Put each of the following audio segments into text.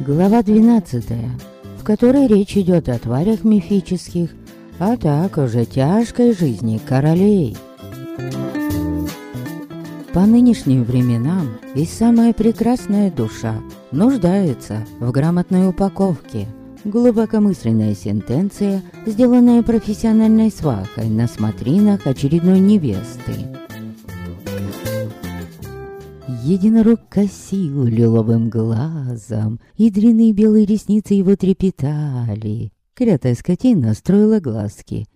Глава 12, в которой речь идет о тварях мифических, а также тяжкой жизни королей. По нынешним временам и самая прекрасная душа нуждается в грамотной упаковке. Глубокомысленная сентенция, сделанная профессиональной свахой на смотринах очередной невесты. Единорог косил лиловым глазом, и длинные белые ресницы его трепетали. Крятая скотина строила глазки,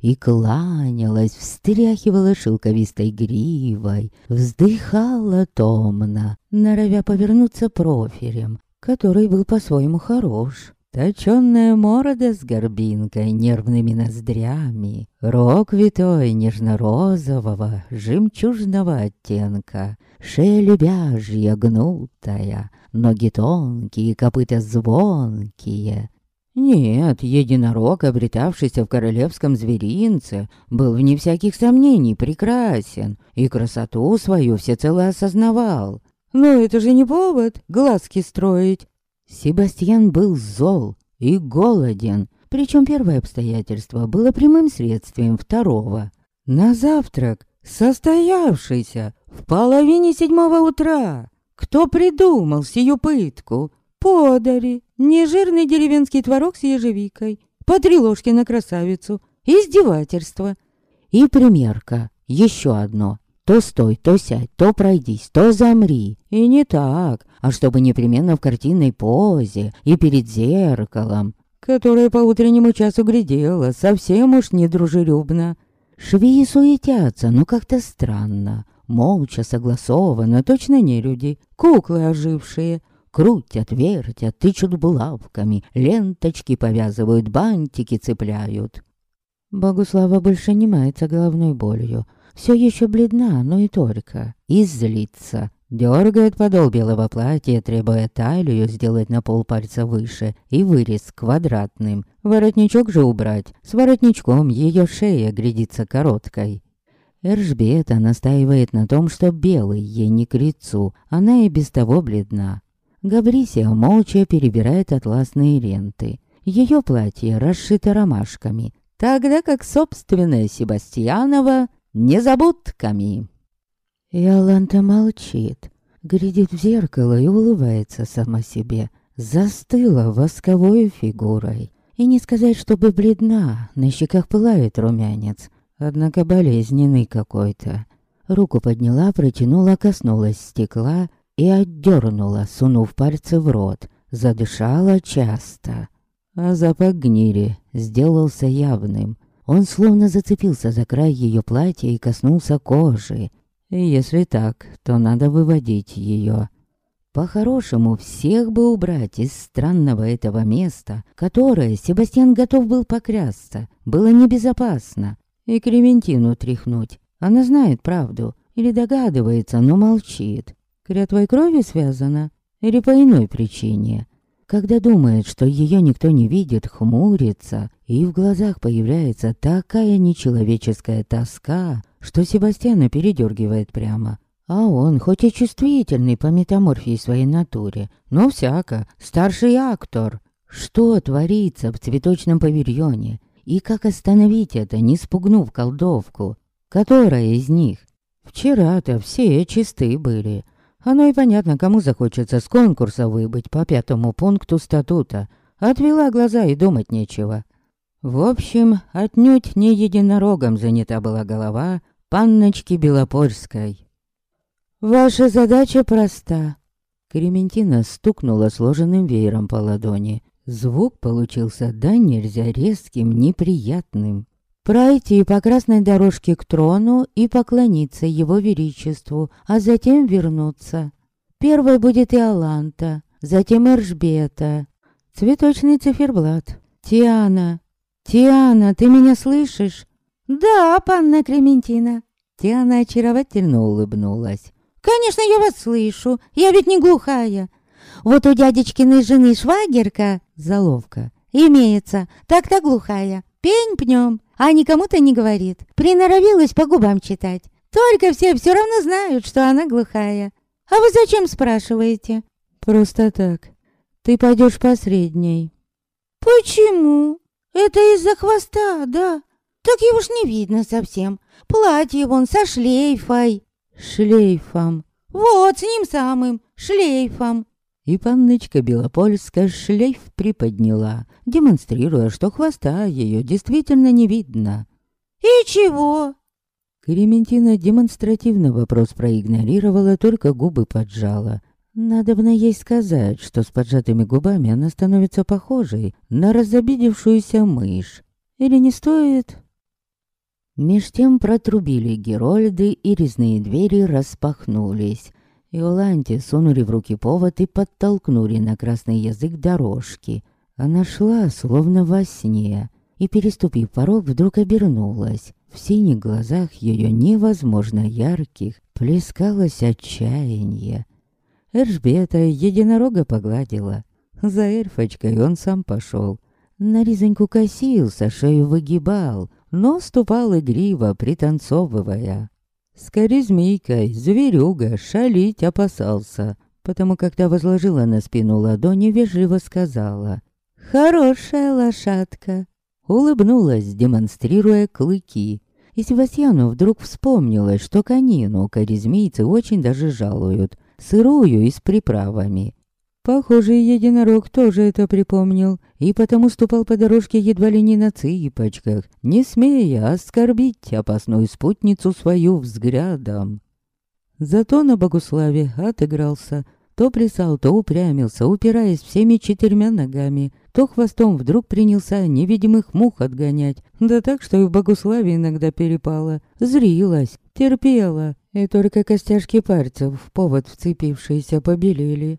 и кланялась, встряхивала шелковистой гривой, вздыхала томно, норовя повернуться профилем, который был по-своему хорош. Точёная морда с горбинкой, нервными ноздрями, рог витой нежно-розового, жемчужного оттенка, шея любяжья, гнутая, ноги тонкие, копыта звонкие, нет, единорог, обретавшийся в королевском зверинце, был вне всяких сомнений прекрасен и красоту свою всецело осознавал. Но это же не повод глазки строить. Себастьян был зол и голоден, причем первое обстоятельство было прямым следствием второго. На завтрак, состоявшийся в половине седьмого утра, кто придумал сию пытку? Подари, нежирный деревенский творог с ежевикой, по три ложки на красавицу, издевательство. И примерка, еще одно. То стой, то сядь, то пройдись, то замри. И не так, а чтобы непременно в картинной позе и перед зеркалом, которое по утреннему часу глядело совсем уж недружелюбно. Швеи суетятся, но как-то странно. Молча, согласованно, точно не люди, куклы ожившие — Крутят, вертят, тычут булавками, ленточки повязывают, бантики цепляют. Богуслава больше не мается головной болью. Все еще бледна, но и только. И злится. Дергает подол белого платья, требуя талию сделать на полпальца выше и вырез квадратным. Воротничок же убрать. С воротничком ее шея грядится короткой. Эржбета настаивает на том, что белый ей не к лицу. Она и без того бледна. Габрисия молча перебирает атласные ленты. Ее платье расшито ромашками, тогда как собственное Себастьянова незабудками. Иоланта молчит, глядит в зеркало и улыбается сама себе. Застыла восковой фигурой. И не сказать, чтобы бледна, на щеках пылает румянец, однако болезненный какой-то. Руку подняла, протянула, коснулась стекла и отдернула, сунув пальцы в рот. Задышала часто. А запах гнили сделался явным. Он словно зацепился за край ее платья и коснулся кожи. Если так, то надо выводить ее. По-хорошему, всех бы убрать из странного этого места, которое Себастьян готов был поклясться, было небезопасно. И Клементину тряхнуть. Она знает правду или догадывается, но молчит. Клятвой крови связана? Или по иной причине? Когда думает, что ее никто не видит, хмурится, и в глазах появляется такая нечеловеческая тоска, что Себастьяна передергивает прямо. А он, хоть и чувствительный по метаморфии своей натуре, но всяко, старший актор. Что творится в цветочном павильоне? И как остановить это, не спугнув колдовку? Которая из них? Вчера-то все чисты были, оно и понятно, кому захочется с конкурса выбыть по пятому пункту статута. Отвела глаза и думать нечего. В общем, отнюдь не единорогом занята была голова панночки Белопольской. «Ваша задача проста». Крементина стукнула сложенным веером по ладони. Звук получился да нельзя резким, неприятным пройти по красной дорожке к трону и поклониться его величеству, а затем вернуться. Первой будет Иоланта, затем Эржбета, цветочный циферблат, Тиана. Тиана, ты меня слышишь? Да, панна Клементина. Тиана очаровательно улыбнулась. Конечно, я вас слышу, я ведь не глухая. Вот у дядечкиной жены швагерка, заловка, имеется, так-то глухая, пень пнем а никому-то не говорит. Приноровилась по губам читать. Только все все равно знают, что она глухая. А вы зачем спрашиваете? Просто так. Ты пойдешь посредней. Почему? Это из-за хвоста, да? Так его ж не видно совсем. Платье вон со шлейфой. Шлейфом. Вот, с ним самым, шлейфом. И панночка Белопольская шлейф приподняла, демонстрируя, что хвоста ее действительно не видно. «И чего?» Клементина демонстративно вопрос проигнорировала, только губы поджала. Надо бы ей сказать, что с поджатыми губами она становится похожей на разобидевшуюся мышь. Или не стоит? Меж тем протрубили герольды, и резные двери распахнулись. И Оланте сунули в руки повод и подтолкнули на красный язык дорожки. Она шла, словно во сне, и, переступив порог, вдруг обернулась. В синих глазах ее невозможно ярких плескалось отчаяние. Эржбета единорога погладила. За эльфочкой он сам пошел. На ризоньку косился, шею выгибал, но ступал игриво, пританцовывая. С коризмейкой зверюга шалить опасался, потому когда возложила на спину ладони, вежливо сказала «Хорошая лошадка!» Улыбнулась, демонстрируя клыки. И Севастьяну вдруг вспомнилось, что конину коризмийцы очень даже жалуют, сырую и с приправами. Похоже, единорог тоже это припомнил, и потому ступал по дорожке едва ли не на цыпочках, не смея оскорбить опасную спутницу свою взглядом. Зато на Богуславе отыгрался, то плясал, то упрямился, упираясь всеми четырьмя ногами, то хвостом вдруг принялся невидимых мух отгонять. Да так, что и в Богуславе иногда перепало. Зрилась, терпела, и только костяшки пальцев в повод вцепившиеся побелели.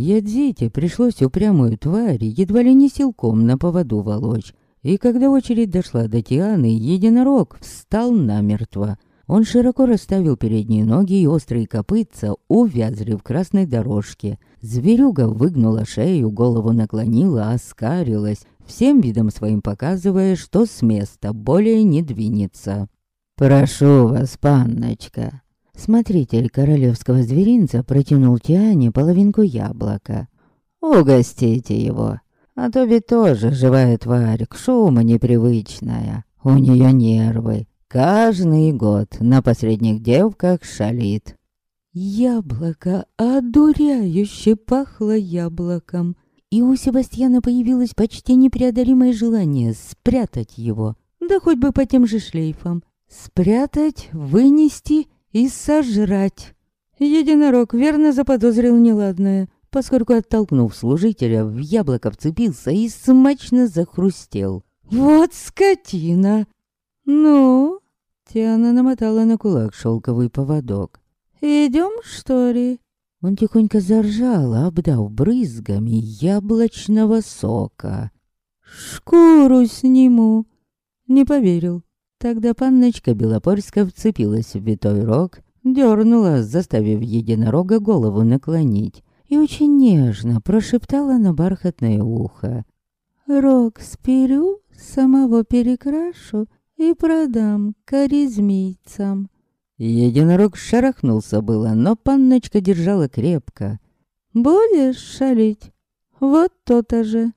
Ядзите пришлось упрямую тварь едва ли не силком на поводу волочь. И когда очередь дошла до Тианы, единорог встал намертво. Он широко расставил передние ноги и острые копытца увязли в красной дорожке. Зверюга выгнула шею, голову наклонила, оскарилась, всем видом своим показывая, что с места более не двинется. «Прошу вас, панночка!» Смотритель королевского зверинца протянул Тиане половинку яблока. «Угостите его, а то ведь тоже живая тварь, к шуму непривычная. У нее нервы, Каждый год на посредних девках шалит. Яблоко одуряюще пахло яблоком. И у Себастьяна появилось почти непреодолимое желание спрятать его. Да хоть бы по тем же шлейфам. Спрятать, вынести и сожрать. Единорог верно заподозрил неладное, поскольку, оттолкнув служителя, в яблоко вцепился и смачно захрустел. «Вот скотина!» «Ну?» Тиана намотала на кулак шелковый поводок. «Идем, что ли?» Он тихонько заржал, обдав брызгами яблочного сока. «Шкуру сниму!» Не поверил. Тогда панночка Белопольска вцепилась в витой рог, дернула, заставив единорога голову наклонить, и очень нежно прошептала на бархатное ухо. «Рог сперю, самого перекрашу, и продам коризмийцам». Единорог шарахнулся было, но панночка держала крепко. «Будешь шалить? Вот то-то же».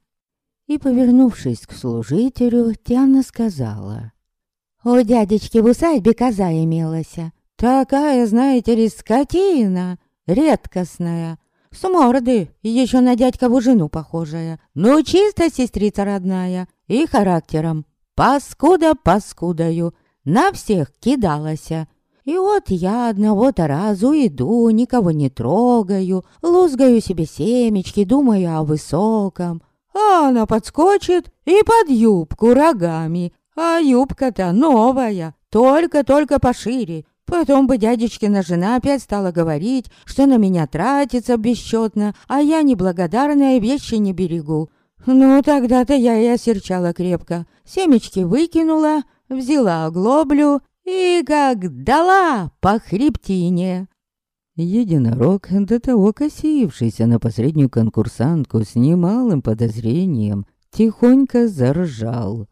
И, повернувшись к служителю, Тиана сказала. «У дядечки в усадьбе коза имелась. Такая, знаете ли, скотина, редкостная. С морды, еще на дядькову жену похожая. Ну, чисто сестрица родная и характером. Паскуда паскудою, на всех кидалася. И вот я одного-то разу иду, никого не трогаю, лузгаю себе семечки, думаю о высоком. А она подскочит и под юбку рогами. А юбка-то новая, только-только пошире. Потом бы дядечкина жена опять стала говорить, что на меня тратится бесчетно, а я неблагодарная вещи не берегу. Ну, тогда-то я и осерчала крепко. Семечки выкинула, взяла оглоблю и как дала по хребтине. Единорог, до того косившийся на последнюю конкурсантку с немалым подозрением, тихонько заржал.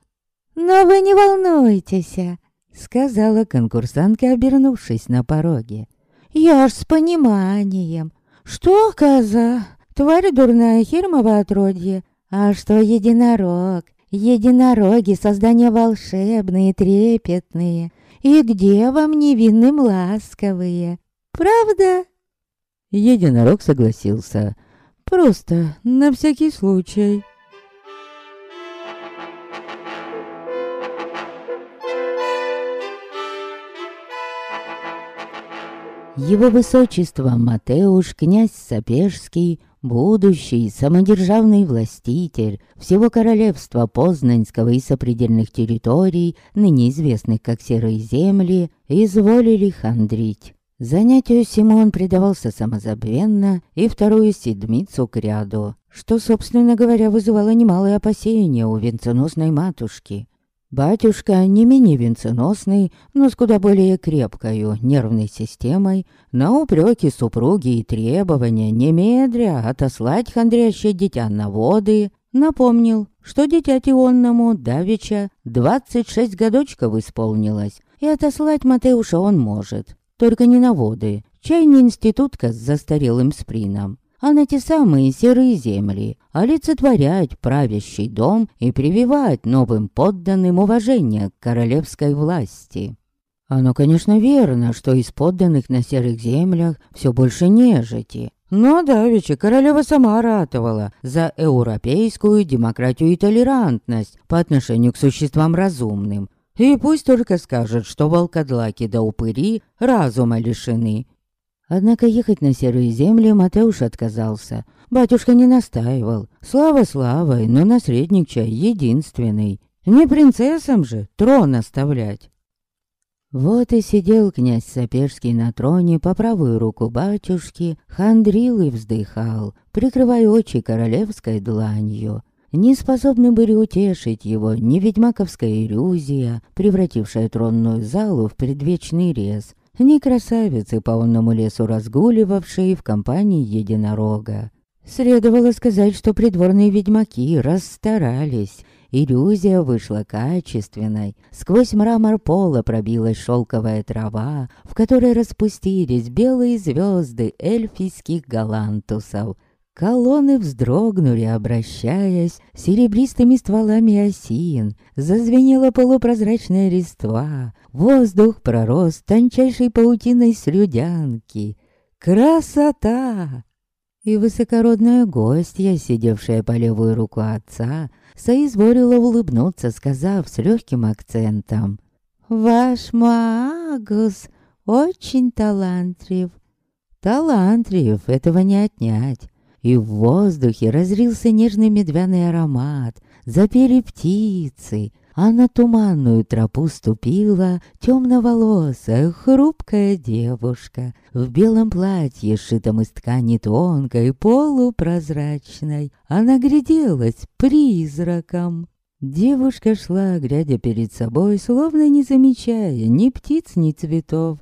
«Но вы не волнуйтесь, Сказала конкурсантка, обернувшись на пороге. «Я ж с пониманием. Что, коза? Тварь дурная хермова отродье. А что единорог? Единороги — создания волшебные, трепетные. И где вам невинным ласковые? Правда?» Единорог согласился. «Просто на всякий случай». Его высочество Матеуш, князь Сапежский, будущий самодержавный властитель всего королевства Познанского и сопредельных территорий, ныне известных как Серые Земли, изволили хандрить. Занятию Симон предавался самозабвенно и вторую седмицу к ряду, что, собственно говоря, вызывало немалые опасения у венценосной матушки. Батюшка, не менее венценосный, но с куда более крепкою нервной системой, на упреки супруги и требования немедря отослать хандрящее дитя на воды, напомнил, что дитяти онному давеча двадцать шесть годочков исполнилось, и отослать Матеуша он может, только не на воды, чай не институтка с застарелым сприном а на те самые серые земли, олицетворять правящий дом и прививать новым подданным уважение к королевской власти. Оно, конечно, верно, что из подданных на серых землях все больше нежити. Но давеча королева сама ратовала за европейскую демократию и толерантность по отношению к существам разумным. И пусть только скажет, что волкодлаки да упыри разума лишены, Однако ехать на серые земли Матеуш отказался. Батюшка не настаивал. Слава славой, но наследник чай единственный. Не принцессам же трон оставлять. Вот и сидел князь Саперский на троне по правую руку батюшки, хандрил и вздыхал, прикрывая очи королевской дланью. Не способны были утешить его ни ведьмаковская иллюзия, превратившая тронную залу в предвечный рез, ни красавицы по онному лесу разгуливавшие в компании единорога. Следовало сказать, что придворные ведьмаки расстарались. Иллюзия вышла качественной. Сквозь мрамор пола пробилась шелковая трава, в которой распустились белые звезды эльфийских галантусов — Колонны вздрогнули, обращаясь серебристыми стволами осин. Зазвенела полупрозрачная листва. Воздух пророс тончайшей паутиной слюдянки. Красота! И высокородная гостья, сидевшая по левую руку отца, соизволила улыбнуться, сказав с легким акцентом. «Ваш Магус очень талантлив». Талантлив, этого не отнять и в воздухе разрился нежный медвяный аромат. Запели птицы, а на туманную тропу ступила темноволосая, хрупкая девушка в белом платье, сшитом из ткани тонкой, полупрозрачной. Она гляделась призраком. Девушка шла, глядя перед собой, словно не замечая ни птиц, ни цветов,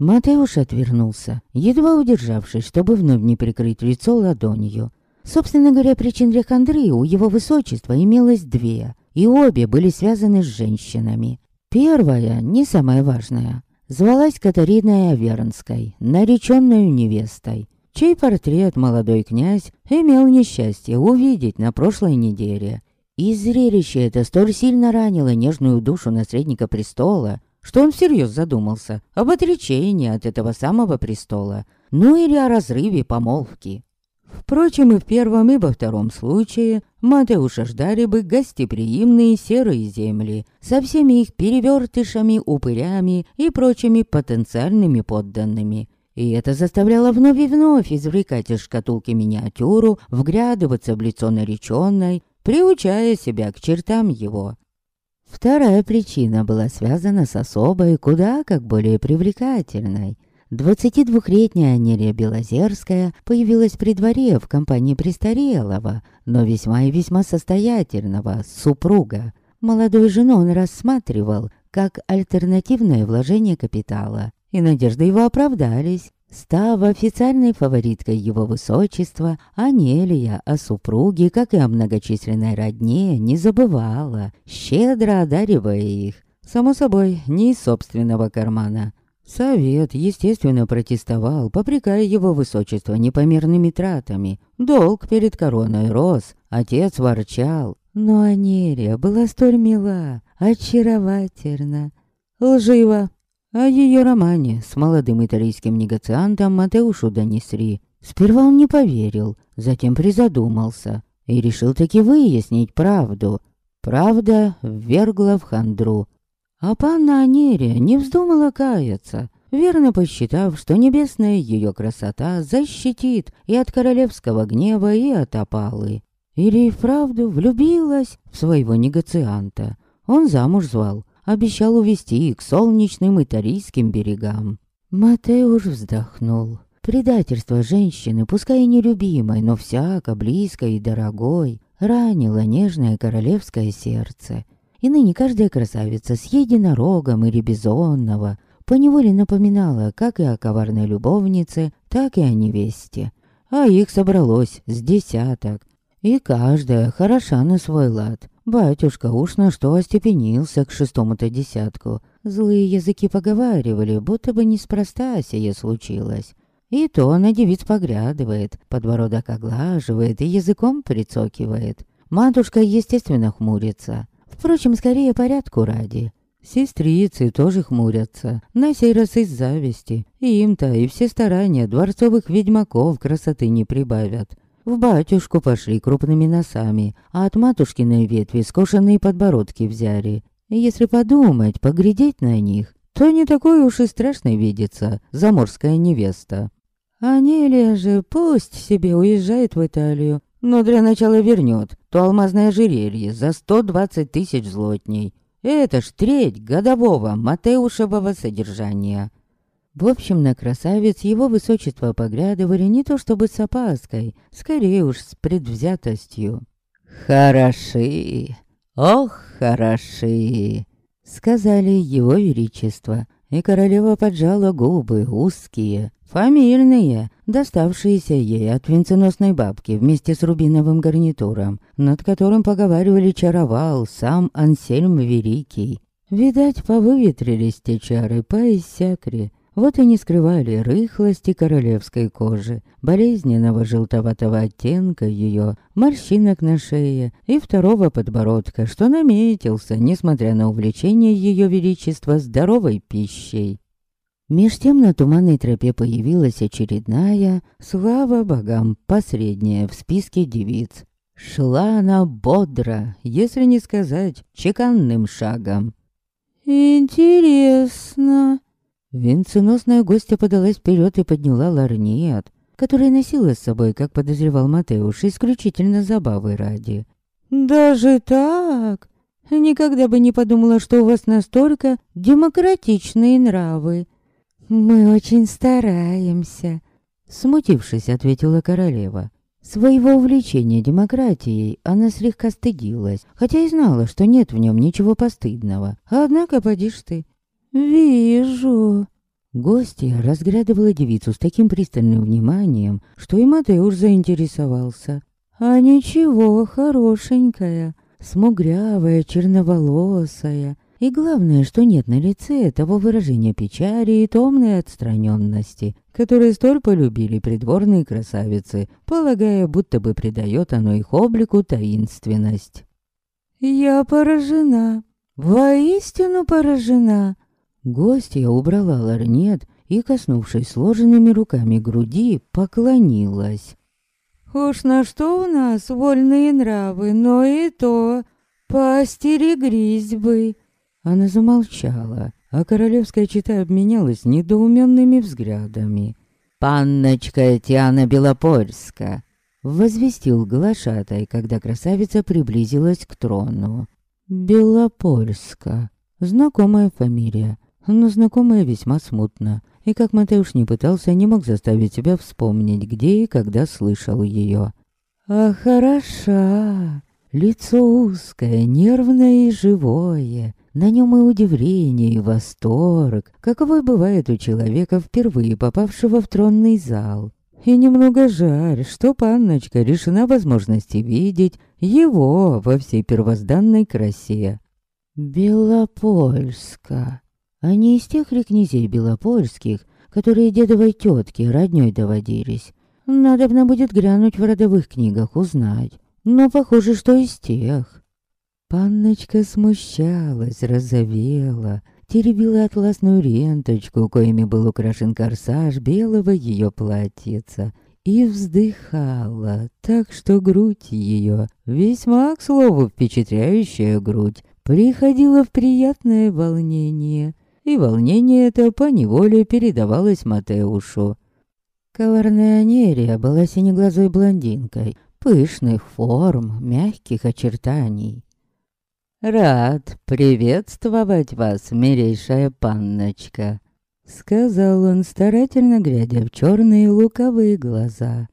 Матеуш отвернулся, едва удержавшись, чтобы вновь не прикрыть лицо ладонью. Собственно говоря, причин для хандры у его высочества имелось две, и обе были связаны с женщинами. Первая, не самая важная, звалась Катариной Авернской, нареченную невестой, чей портрет молодой князь имел несчастье увидеть на прошлой неделе. И зрелище это столь сильно ранило нежную душу наследника престола, что он всерьез задумался об отречении от этого самого престола, ну или о разрыве помолвки. Впрочем, и в первом, и во втором случае Матеуша ждали бы гостеприимные серые земли со всеми их перевертышами, упырями и прочими потенциальными подданными. И это заставляло вновь и вновь извлекать из шкатулки миниатюру, вглядываться в лицо нареченной, приучая себя к чертам его. Вторая причина была связана с особой, куда как более привлекательной. 22-летняя Анелия Белозерская появилась при дворе в компании престарелого, но весьма и весьма состоятельного супруга. Молодую жену он рассматривал как альтернативное вложение капитала, и надежды его оправдались. Став официальной фавориткой его высочества, Анелия о супруге, как и о многочисленной родне, не забывала, щедро одаривая их. Само собой, не из собственного кармана. Совет, естественно, протестовал, попрекая его высочество непомерными тратами. Долг перед короной рос, отец ворчал. Но Анерия была столь мила, очаровательна, лжива. О ее романе с молодым итальянским негациантом Матеушу донесли. Сперва он не поверил, затем призадумался и решил таки выяснить правду. Правда ввергла в хандру. А панна Анерия не вздумала каяться, верно посчитав, что небесная ее красота защитит и от королевского гнева, и от опалы. Или и вправду влюбилась в своего негацианта. Он замуж звал, обещал увезти к солнечным итарийским берегам. Матеуш вздохнул. Предательство женщины, пускай и нелюбимой, но всяко близкой и дорогой, ранило нежное королевское сердце. И ныне каждая красавица с единорогом или бизонного поневоле напоминала как и о коварной любовнице, так и о невесте. А их собралось с десяток, и каждая хороша на свой лад. Батюшка уж на что остепенился к шестому-то десятку. Злые языки поговаривали, будто бы неспроста сие случилось. И то на девиц поглядывает, подбородок оглаживает и языком прицокивает. Матушка, естественно, хмурится. Впрочем, скорее порядку ради. Сестрицы тоже хмурятся, на сей раз из зависти. Им-то и все старания дворцовых ведьмаков красоты не прибавят. В батюшку пошли крупными носами, а от матушкиной ветви скошенные подбородки взяли. Если подумать, поглядеть на них, то не такой уж и страшной видится заморская невеста. Анелия же пусть себе уезжает в Италию, но для начала вернет то алмазное ожерелье за 120 тысяч злотней. Это ж треть годового Матеушевого содержания. В общем, на красавец его высочество поглядывали не то чтобы с опаской, скорее уж с предвзятостью. «Хороши! Ох, хороши!» Сказали его величество, и королева поджала губы, узкие, фамильные, доставшиеся ей от венценосной бабки вместе с рубиновым гарнитуром, над которым поговаривали чаровал сам Ансельм Великий. Видать, повыветрились те чары, поиссякли, вот и не скрывали рыхлости королевской кожи, болезненного желтоватого оттенка ее, морщинок на шее и второго подбородка, что наметился, несмотря на увлечение ее величества здоровой пищей. Меж тем на туманной тропе появилась очередная, слава богам, посредняя в списке девиц. Шла она бодро, если не сказать, чеканным шагом. «Интересно», Венценосная гостья подалась вперед и подняла ларнет, который носила с собой, как подозревал Матеуш, исключительно забавы ради. «Даже так? Никогда бы не подумала, что у вас настолько демократичные нравы. Мы очень стараемся», — смутившись, ответила королева. Своего увлечения демократией она слегка стыдилась, хотя и знала, что нет в нем ничего постыдного. Однако, подишь ты, «Вижу». Гостья разглядывала девицу с таким пристальным вниманием, что и Матеуш заинтересовался. «А ничего, хорошенькая, смугрявая, черноволосая. И главное, что нет на лице того выражения печали и томной отстраненности, которые столь полюбили придворные красавицы, полагая, будто бы придает оно их облику таинственность. «Я поражена, воистину поражена», Гостья убрала ларнет и, коснувшись сложенными руками груди, поклонилась. «Уж на что у нас вольные нравы, но и то поостерегрись бы!» Она замолчала, а королевская чита обменялась недоуменными взглядами. «Панночка Тиана Белопольска!» Возвестил глашатай, когда красавица приблизилась к трону. «Белопольска. Знакомая фамилия но знакомая весьма смутно, и как Матеуш не пытался, не мог заставить себя вспомнить, где и когда слышал ее. «А хороша!» Лицо узкое, нервное и живое. На нем и удивление, и восторг, каковой бывает у человека, впервые попавшего в тронный зал. И немного жаль, что панночка решена возможности видеть его во всей первозданной красе. Белопольска. Они из тех ли князей белопольских, которые дедовой тетке роднёй доводились. Надобно будет глянуть в родовых книгах, узнать. Но похоже, что из тех. Панночка смущалась, разовела, теребила атласную ленточку, коими был украшен корсаж белого ее платьица, и вздыхала, так что грудь ее, весьма, к слову, впечатляющая грудь, приходила в приятное волнение, и волнение это поневоле передавалось Матеушу. Коварная Анерия была синеглазой блондинкой, пышных форм, мягких очертаний. «Рад приветствовать вас, милейшая панночка», — сказал он, старательно глядя в черные луковые глаза.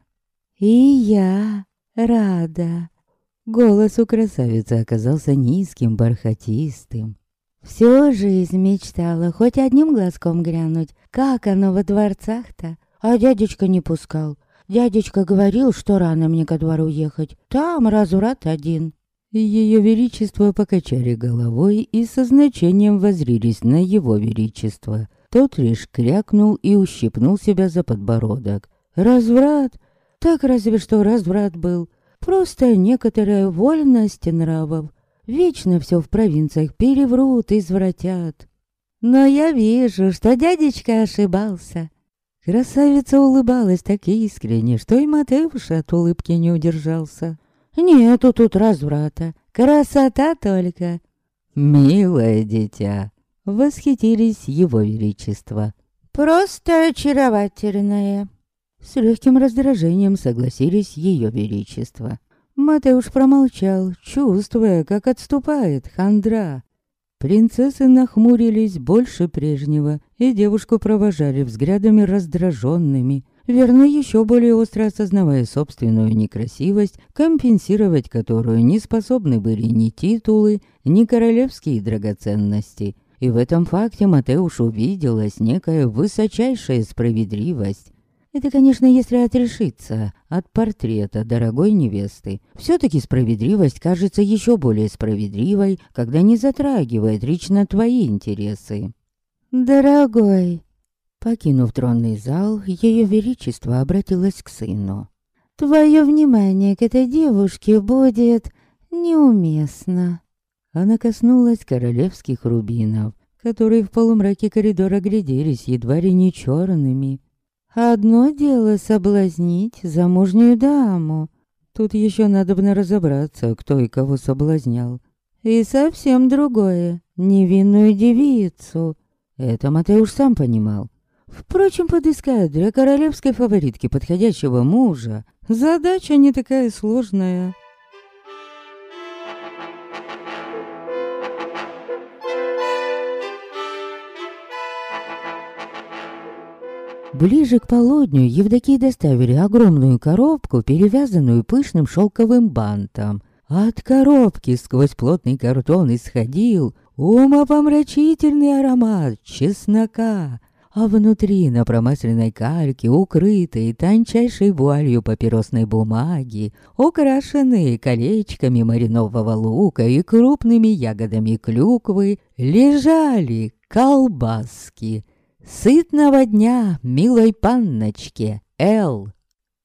«И я рада». Голос у красавицы оказался низким, бархатистым. Всю жизнь мечтала хоть одним глазком глянуть, как оно во дворцах-то. А дядечка не пускал. Дядечка говорил, что рано мне ко двору ехать. Там разврат один. Ее Величество покачали головой и со значением возрились на Его Величество. Тот лишь крякнул и ущипнул себя за подбородок. «Разврат? Так разве что разврат был. Просто некоторая вольность нравов. Вечно все в провинциях переврут извратят. Но я вижу, что дядечка ошибался». Красавица улыбалась так искренне, что и Матеуш от улыбки не удержался. Нету тут разврата, красота только. Милое дитя, восхитились его величество. Просто очаровательное. С легким раздражением согласились ее величество. Матеуш промолчал, чувствуя, как отступает хандра. Принцессы нахмурились больше прежнего, и девушку провожали взглядами раздраженными, верно, еще более остро осознавая собственную некрасивость, компенсировать которую не способны были ни титулы, ни королевские драгоценности. И в этом факте Матеуш увиделась некая высочайшая справедливость. Это, конечно, если отрешиться от портрета дорогой невесты. Все-таки справедливость кажется еще более справедливой, когда не затрагивает лично твои интересы. «Дорогой, Покинув тронный зал, Ее Величество обратилось к сыну. «Твое внимание к этой девушке будет неуместно». Она коснулась королевских рубинов, которые в полумраке коридора гляделись едва ли не черными. «Одно дело соблазнить замужнюю даму. Тут еще надо бы разобраться, кто и кого соблазнял. И совсем другое — невинную девицу. Это Матеуш сам понимал. Впрочем, подыскать для королевской фаворитки подходящего мужа задача не такая сложная. Ближе к полудню Евдокии доставили огромную коробку, перевязанную пышным шелковым бантом. От коробки сквозь плотный картон исходил умопомрачительный аромат чеснока, а внутри на промасленной кальке, укрытой тончайшей вуалью папиросной бумаги, украшенные колечками маринового лука и крупными ягодами клюквы, лежали колбаски. Сытного дня, милой панночке, Эл.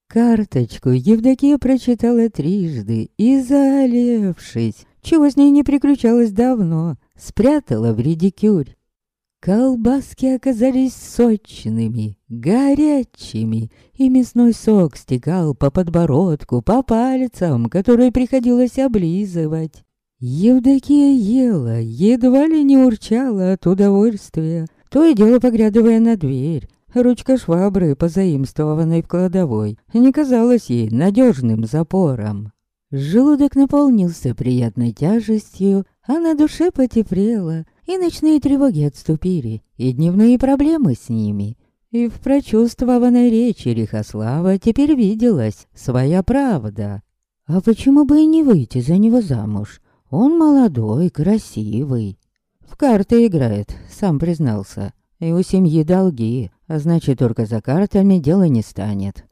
Карточку Евдокия прочитала трижды и, заолевшись, чего с ней не приключалось давно, спрятала в редикюрь. Колбаски оказались сочными, горячими, и мясной сок стекал по подбородку, по пальцам, которые приходилось облизывать. Евдокия ела, едва ли не урчала от удовольствия, то и дело поглядывая на дверь. Ручка швабры, позаимствованной в кладовой, не казалась ей надежным запором. Желудок наполнился приятной тяжестью, а на душе потеплело, и ночные тревоги отступили, и дневные проблемы с ними. И в прочувствованной речи Лихослава теперь виделась своя правда. А почему бы и не выйти за него замуж? Он молодой, красивый. В карты играет, сам признался. И у семьи долги, а значит, только за картами дело не станет.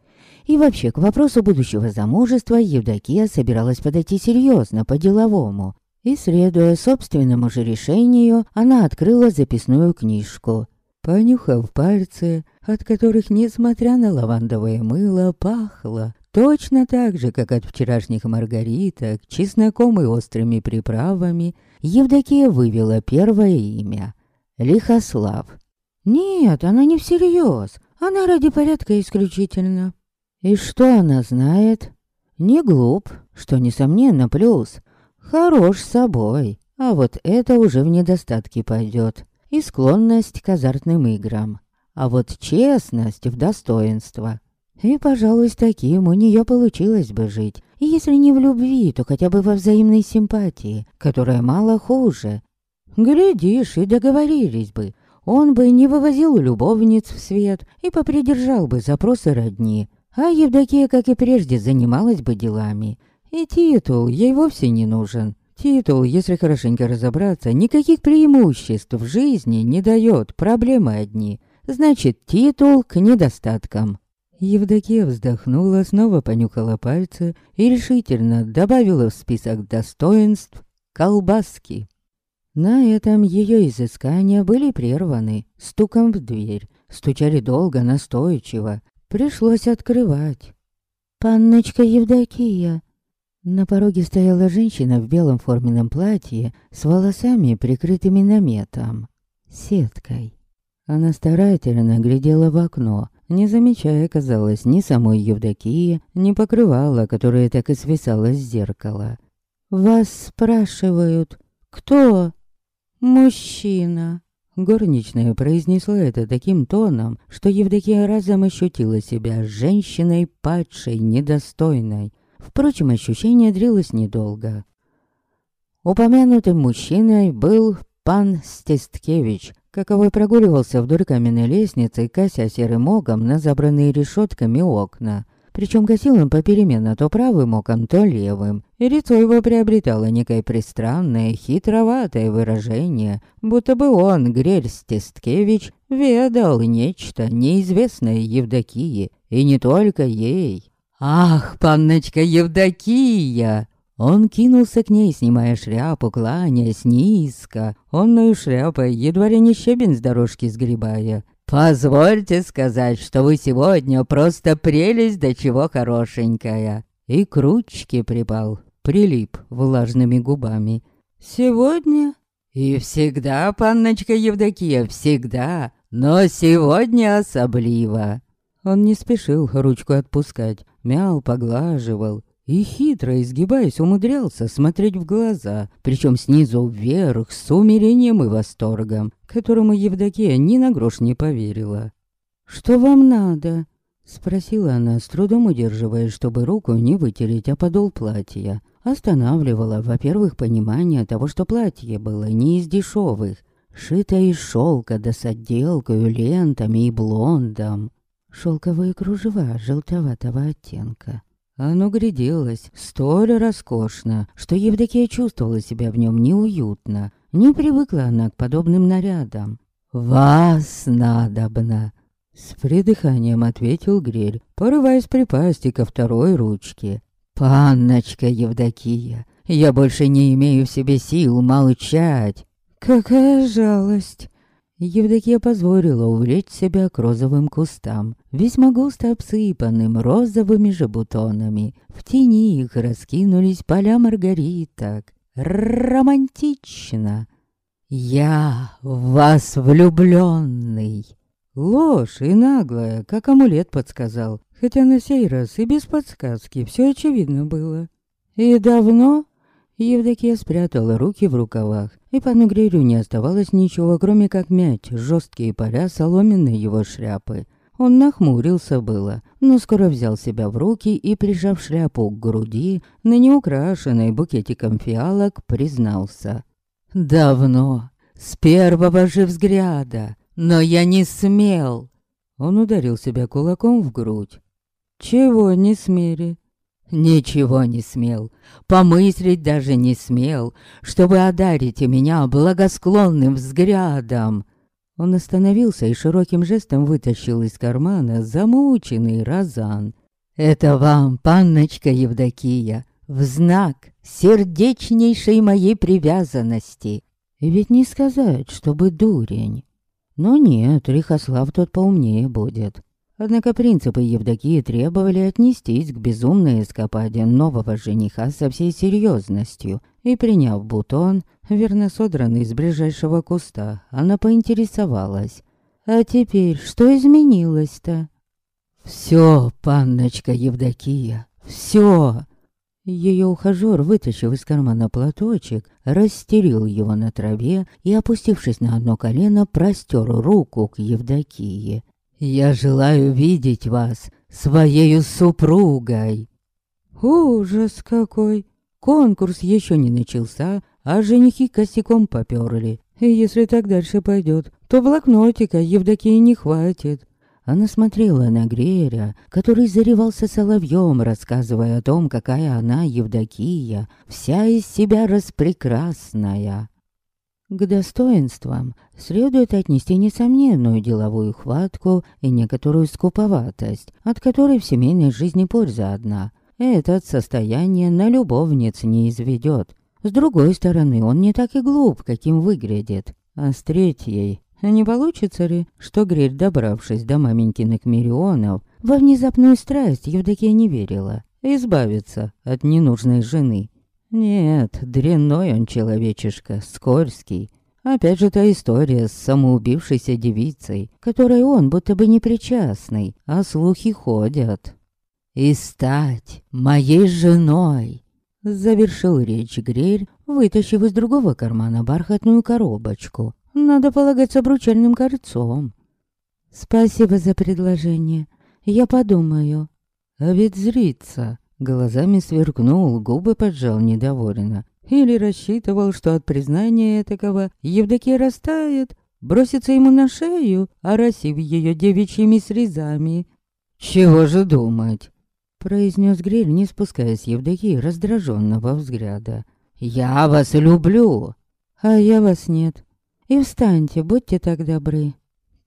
И вообще, к вопросу будущего замужества Евдокия собиралась подойти серьезно, по-деловому. И, следуя собственному же решению, она открыла записную книжку. Понюхав пальцы, от которых, несмотря на лавандовое мыло, пахло, точно так же, как от вчерашних маргариток, чесноком и острыми приправами, Евдокия вывела первое имя — Лихослав. Нет, она не всерьез, она ради порядка исключительно. И что она знает? Не глуп, что, несомненно, плюс. Хорош собой, а вот это уже в недостатке пойдет и склонность к азартным играм. А вот честность в достоинство. И, пожалуй, с таким у нее получилось бы жить. И если не в любви, то хотя бы во взаимной симпатии, которая мало хуже. Глядишь, и договорились бы. Он бы не вывозил любовниц в свет и попридержал бы запросы родни. А Евдокия, как и прежде, занималась бы делами. И титул ей вовсе не нужен. Титул, если хорошенько разобраться, никаких преимуществ в жизни не дает, проблемы одни. Значит, титул к недостаткам. Евдокия вздохнула, снова понюхала пальцы и решительно добавила в список достоинств колбаски. На этом ее изыскания были прерваны стуком в дверь. Стучали долго, настойчиво. Пришлось открывать. «Панночка Евдокия!» На пороге стояла женщина в белом форменном платье с волосами, прикрытыми наметом, сеткой. Она старательно глядела в окно, не замечая, казалось, ни самой Евдокии, ни покрывала, которое так и свисало с зеркала. «Вас спрашивают, кто?» «Мужчина». Горничная произнесла это таким тоном, что Евдокия разом ощутила себя женщиной падшей, недостойной, Впрочем, ощущение длилось недолго. Упомянутым мужчиной был пан Стесткевич, каковой прогуливался вдоль каменной лестницы, кося серым оком на забранные решетками окна. Причем косил он попеременно то правым оком, то левым, и лицо его приобретало некое пристранное, хитроватое выражение, будто бы он, Грель Стесткевич, ведал нечто неизвестное Евдокии, и не только ей. «Ах, панночка Евдокия!» Он кинулся к ней, снимая шляпу, кланяясь низко. Онную шляпой едва ли не щебень с дорожки сгребая. «Позвольте сказать, что вы сегодня просто прелесть до чего хорошенькая!» И к ручке припал, прилип влажными губами. «Сегодня?» «И всегда, панночка Евдокия, всегда, но сегодня особливо!» Он не спешил ручку отпускать, мял, поглаживал и, хитро изгибаясь, умудрялся смотреть в глаза, причем снизу вверх, с умирением и восторгом, которому Евдокия ни на грош не поверила. «Что вам надо?» — спросила она, с трудом удерживая, чтобы руку не вытереть о подол платья. Останавливала, во-первых, понимание того, что платье было не из дешевых, шито из шелка да с отделкой, лентами и блондом шелковые кружева желтоватого оттенка. Оно гряделось столь роскошно, что Евдокия чувствовала себя в нем неуютно. Не привыкла она к подобным нарядам. «Вас надобно!» С придыханием ответил Грель, порываясь припасть ко второй ручке. «Панночка Евдокия, я больше не имею в себе сил молчать!» «Какая жалость!» Евдокия позволила увлечь себя к розовым кустам, весьма густо обсыпанным розовыми же бутонами. В тени их раскинулись поля маргариток. Романтично. «Я в вас влюбленный!» Ложь и наглая, как амулет подсказал, хотя на сей раз и без подсказки все очевидно было. «И давно?» Евдокия спрятала руки в рукавах, и пану Грилю не оставалось ничего, кроме как мять жесткие поля соломенной его шляпы. Он нахмурился было, но скоро взял себя в руки и, прижав шляпу к груди, на неукрашенной букетиком фиалок, признался. «Давно, с первого же взгляда, но я не смел!» Он ударил себя кулаком в грудь. «Чего не смели?» Ничего не смел, помыслить даже не смел, чтобы одарить меня благосклонным взглядом. Он остановился и широким жестом вытащил из кармана замученный розан. «Это вам, панночка Евдокия, в знак сердечнейшей моей привязанности. Ведь не сказать, чтобы дурень. Но нет, Рихослав тот поумнее будет. Однако принципы Евдокии требовали отнестись к безумной эскападе нового жениха со всей серьезностью. И приняв бутон, верно содранный из ближайшего куста, она поинтересовалась. «А теперь что изменилось-то?» «Всё, панночка Евдокия, всё!» Ее ухажёр, вытащив из кармана платочек, растерил его на траве и, опустившись на одно колено, простер руку к Евдокии. «Я желаю видеть вас своею супругой!» Ужас какой! Конкурс еще не начался, а женихи косяком поперли. И если так дальше пойдет, то блокнотика Евдокии не хватит. Она смотрела на Греря, который заревался соловьем, рассказывая о том, какая она, Евдокия, вся из себя распрекрасная. К достоинствам следует отнести несомненную деловую хватку и некоторую скуповатость, от которой в семейной жизни польза одна. Этот состояние на любовниц не изведет. С другой стороны, он не так и глуп, каким выглядит. А с третьей, не получится ли, что Грель, добравшись до маменькиных миллионов, во внезапную страсть Евдокия не верила, избавиться от ненужной жены нет, дрянной он человечишка, скользкий. Опять же та история с самоубившейся девицей, которой он будто бы непричастный, а слухи ходят. «И стать моей женой!» Завершил речь Грель, вытащив из другого кармана бархатную коробочку. Надо полагать, с обручальным кольцом. «Спасибо за предложение. Я подумаю». «А ведь зриться Глазами сверкнул, губы поджал недовольно. Или рассчитывал, что от признания такого Евдокия растает, бросится ему на шею, оросив ее девичьими срезами. «Чего же думать?» произнес Гриль, не спуская с Евдокии раздраженного взгляда. «Я вас люблю!» «А я вас нет. И встаньте, будьте так добры».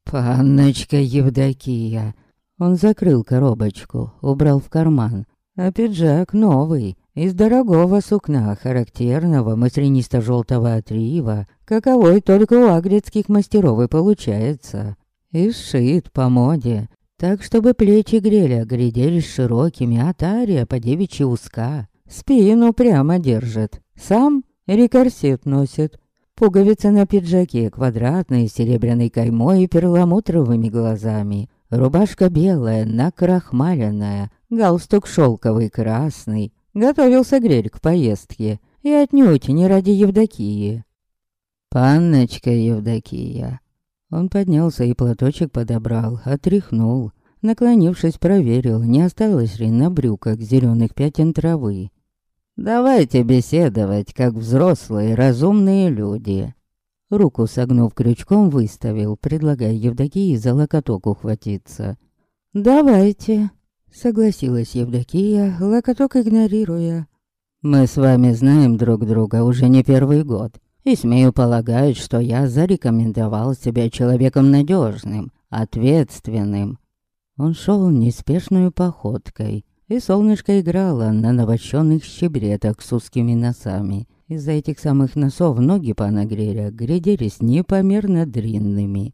«Панночка Евдокия!» Он закрыл коробочку, убрал в карман, а пиджак новый, из дорогого сукна, характерного маслянисто-желтого отрива, каковой только у агрецких мастеров и получается. И сшит по моде, так чтобы плечи греля гряделись широкими, а тария по девичьи узка. Спину прямо держит, сам рекорсет носит. Пуговицы на пиджаке квадратные, серебряной каймой и перламутровыми глазами. Рубашка белая, накрахмаленная, галстук шелковый красный. Готовился Грель к поездке, и отнюдь не ради Евдокии. «Панночка Евдокия!» Он поднялся и платочек подобрал, отряхнул. Наклонившись, проверил, не осталось ли на брюках зеленых пятен травы. «Давайте беседовать, как взрослые разумные люди». Руку согнув крючком, выставил, предлагая Евдокии за локоток ухватиться. «Давайте», Согласилась Евдокия, локоток игнорируя. «Мы с вами знаем друг друга уже не первый год, и смею полагать, что я зарекомендовал себя человеком надежным, ответственным». Он шел неспешной походкой, и солнышко играло на навощенных щебретах с узкими носами. Из-за этих самых носов ноги пана Греля гряделись непомерно длинными.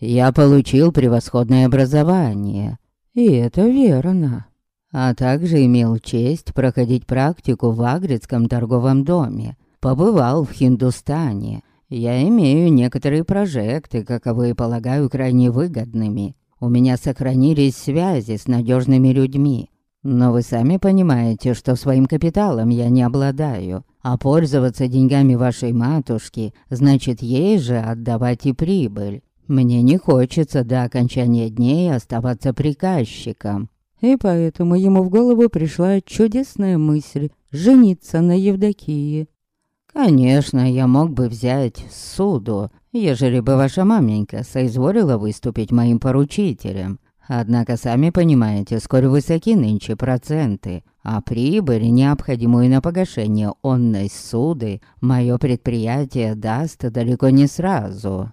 «Я получил превосходное образование», и это верно. А также имел честь проходить практику в Агрецком торговом доме. Побывал в Хиндустане. Я имею некоторые прожекты, каковые полагаю крайне выгодными. У меня сохранились связи с надежными людьми. Но вы сами понимаете, что своим капиталом я не обладаю. А пользоваться деньгами вашей матушки, значит ей же отдавать и прибыль. Мне не хочется до окончания дней оставаться приказчиком. И поэтому ему в голову пришла чудесная мысль жениться на Евдокии. Конечно, я мог бы взять суду, ежели бы ваша маменька соизволила выступить моим поручителем. Однако, сами понимаете, сколь высоки нынче проценты, а прибыль, необходимую на погашение онной суды, мое предприятие даст далеко не сразу.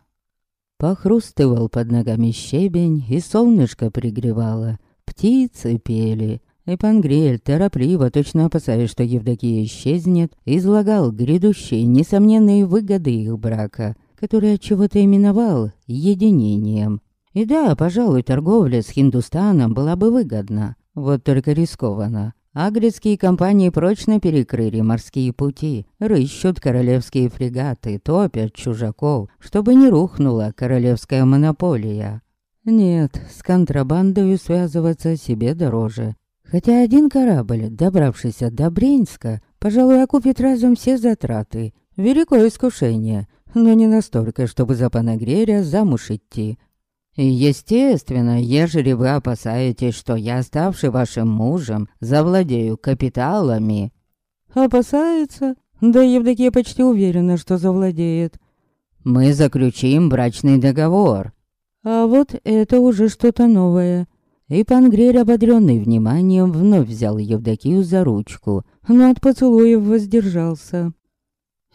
Похрустывал под ногами щебень, и солнышко пригревало. Птицы пели. И Пангрель, торопливо, точно опасаясь, что Евдокия исчезнет, излагал грядущие несомненные выгоды их брака, который от чего-то именовал единением. И да, пожалуй, торговля с Хиндустаном была бы выгодна, вот только рискованно. Агрецкие компании прочно перекрыли морские пути, рыщут королевские фрегаты, топят чужаков, чтобы не рухнула королевская монополия. Нет, с контрабандой связываться себе дороже. Хотя один корабль, добравшийся до Бринска, пожалуй, окупит разум все затраты. Великое искушение, но не настолько, чтобы за Панагреря замуж идти. И естественно, ежели вы опасаетесь, что я, ставший вашим мужем, завладею капиталами... Опасается? Да Евдокия почти уверена, что завладеет. Мы заключим брачный договор. А вот это уже что-то новое. И Пангрель, ободренный вниманием, вновь взял Евдокию за ручку, но от поцелуев воздержался.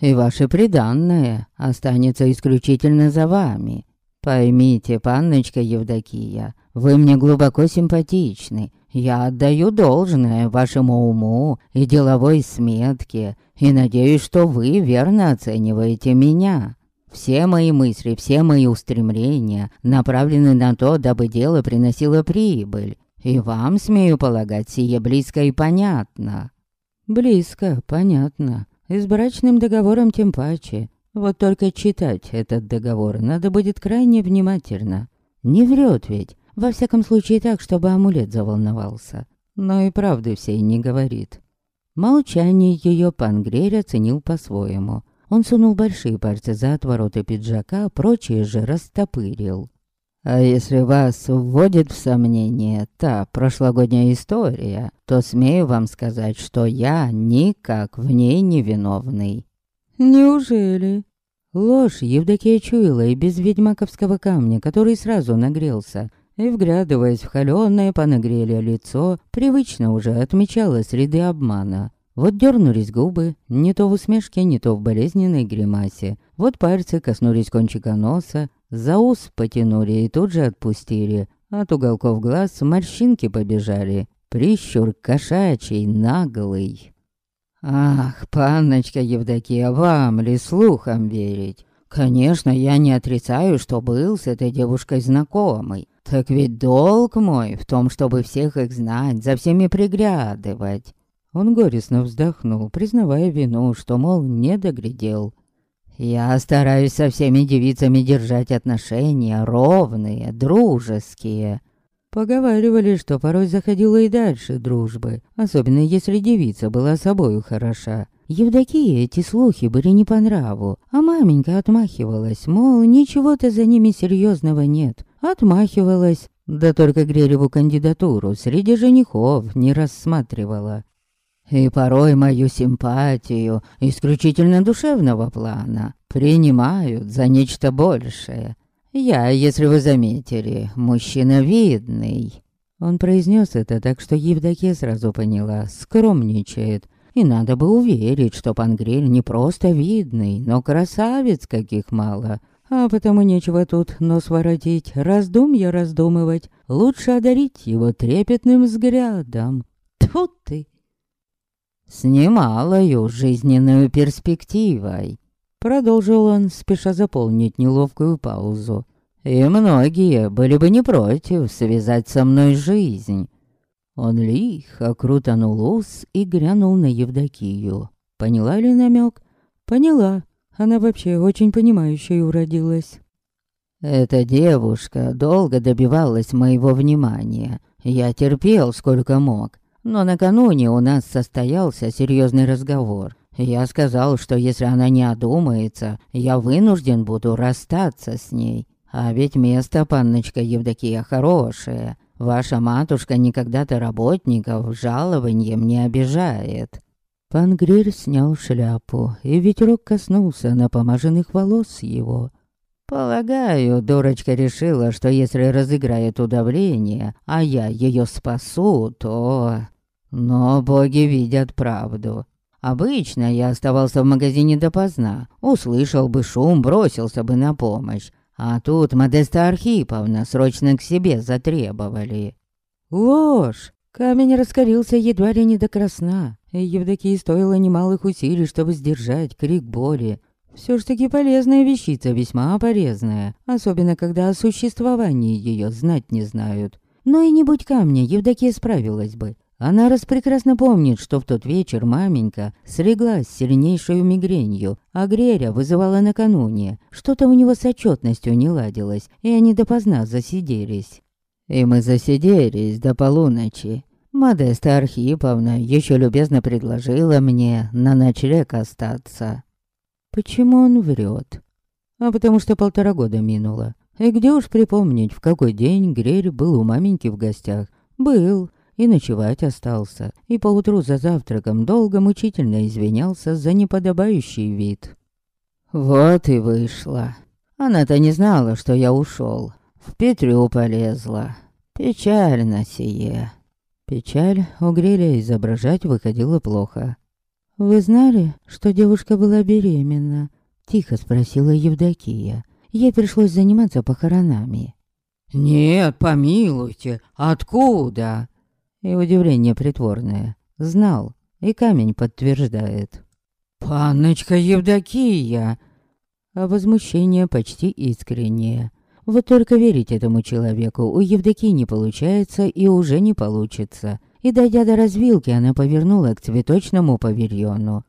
«И ваше приданное останется исключительно за вами. Поймите, панночка Евдокия, вы мне глубоко симпатичны. Я отдаю должное вашему уму и деловой сметке, и надеюсь, что вы верно оцениваете меня. Все мои мысли, все мои устремления направлены на то, дабы дело приносило прибыль. И вам, смею полагать, сие близко и понятно». «Близко, понятно. И с брачным договором тем паче. Вот только читать этот договор надо будет крайне внимательно. Не врет ведь, во всяком случае так, чтобы амулет заволновался. Но и правды всей не говорит». Молчание ее пан Грерь оценил по-своему – он сунул большие пальцы за отвороты пиджака, прочие же растопырил. А если вас вводит в сомнение та прошлогодняя история, то смею вам сказать, что я никак в ней не виновный. Неужели? Ложь Евдокия чуяла и без ведьмаковского камня, который сразу нагрелся, и, вглядываясь в холёное по нагреле лицо, привычно уже отмечала среды обмана. Вот дернулись губы, не то в усмешке, не то в болезненной гримасе. Вот пальцы коснулись кончика носа, за ус потянули и тут же отпустили. От уголков глаз морщинки побежали. Прищур кошачий, наглый. «Ах, панночка Евдокия, вам ли слухом верить? Конечно, я не отрицаю, что был с этой девушкой знакомый. Так ведь долг мой в том, чтобы всех их знать, за всеми приглядывать. Он горестно вздохнул, признавая вину, что, мол, не доглядел. «Я стараюсь со всеми девицами держать отношения ровные, дружеские». Поговаривали, что порой заходила и дальше дружбы, особенно если девица была собою хороша. Евдокии эти слухи были не по нраву, а маменька отмахивалась, мол, ничего-то за ними серьезного нет. Отмахивалась, да только Грелеву кандидатуру среди женихов не рассматривала. И порой мою симпатию, исключительно душевного плана, принимают за нечто большее. Я, если вы заметили, мужчина видный. Он произнес это так, что Евдокия сразу поняла, скромничает. И надо бы уверить, что Пангрель не просто видный, но красавец каких мало. А потому нечего тут нос воротить, раздумья раздумывать. Лучше одарить его трепетным взглядом. Тьфу ты! с немалою жизненной перспективой. Продолжил он, спеша заполнить неловкую паузу. И многие были бы не против связать со мной жизнь. Он лихо крутанул ус и грянул на Евдокию. Поняла ли намек? Поняла. Она вообще очень понимающей уродилась. Эта девушка долго добивалась моего внимания. Я терпел сколько мог. Но накануне у нас состоялся серьезный разговор. Я сказал, что если она не одумается, я вынужден буду расстаться с ней. А ведь место, панночка Евдокия, хорошее. Ваша матушка никогда-то работников жалованием не обижает». Пан Грир снял шляпу, и ветерок коснулся напомаженных волос его. Полагаю, дурочка решила, что если разыграет удавление, а я ее спасу, то... Но боги видят правду. Обычно я оставался в магазине допоздна, услышал бы шум, бросился бы на помощь. А тут Модеста Архиповна срочно к себе затребовали. Ложь! Камень раскорился едва ли не до красна, и Евдокии стоило немалых усилий, чтобы сдержать крик боли. Все ж таки полезная вещица, весьма полезная, особенно когда о существовании ее знать не знают. Но и не будь камня, Евдокия справилась бы. Она распрекрасно помнит, что в тот вечер маменька слеглась с сильнейшей мигренью, а Греря вызывала накануне. Что-то у него с отчетностью не ладилось, и они допоздна засиделись. И мы засиделись до полуночи. Модеста Архиповна еще любезно предложила мне на ночлег остаться. Почему он врет? А потому что полтора года минуло. И где уж припомнить, в какой день Грель был у маменьки в гостях? Был, и ночевать остался, и поутру за завтраком долго мучительно извинялся за неподобающий вид. Вот и вышло. Она-то не знала, что я ушел, в петлю полезла. Печально сие. Печаль у Греля изображать выходило плохо. «Вы знали, что девушка была беременна?» Тихо спросила Евдокия. Ей пришлось заниматься похоронами. «Нет, помилуйте, откуда?» И удивление притворное. Знал, и камень подтверждает. «Панночка Евдокия!» А возмущение почти искреннее. Вот только верить этому человеку у Евдокии не получается и уже не получится. И дойдя до развилки, она повернула к цветочному павильону.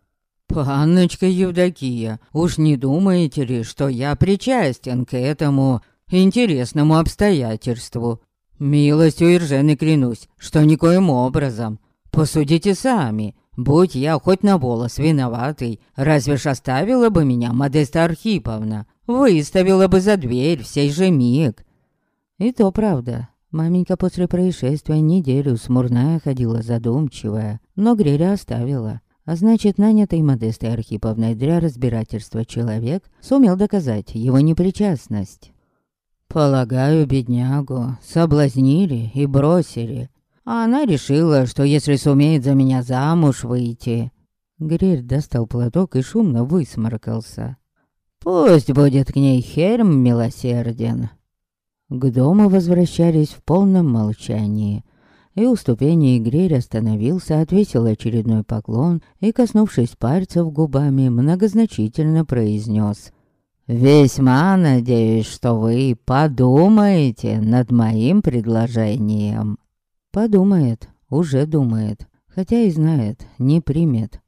«Панночка Евдокия, уж не думаете ли, что я причастен к этому интересному обстоятельству? Милостью Иржены клянусь, что никоим образом. Посудите сами, будь я хоть на волос виноватый, разве ж оставила бы меня Модеста Архиповна? Выставила бы за дверь в сей же миг. И то правда. Маменька после происшествия неделю смурная ходила задумчивая, но Греля оставила. А значит, нанятый Модестой Архиповной для разбирательства человек сумел доказать его непричастность. Полагаю, беднягу соблазнили и бросили. А она решила, что если сумеет за меня замуж выйти... Грель достал платок и шумно высморкался. Пусть будет к ней Херм милосерден. К дому возвращались в полном молчании. И у ступени Грель остановился, отвесил очередной поклон и, коснувшись пальцев губами, многозначительно произнес «Весьма надеюсь, что вы подумаете над моим предложением». Подумает, уже думает, хотя и знает, не примет.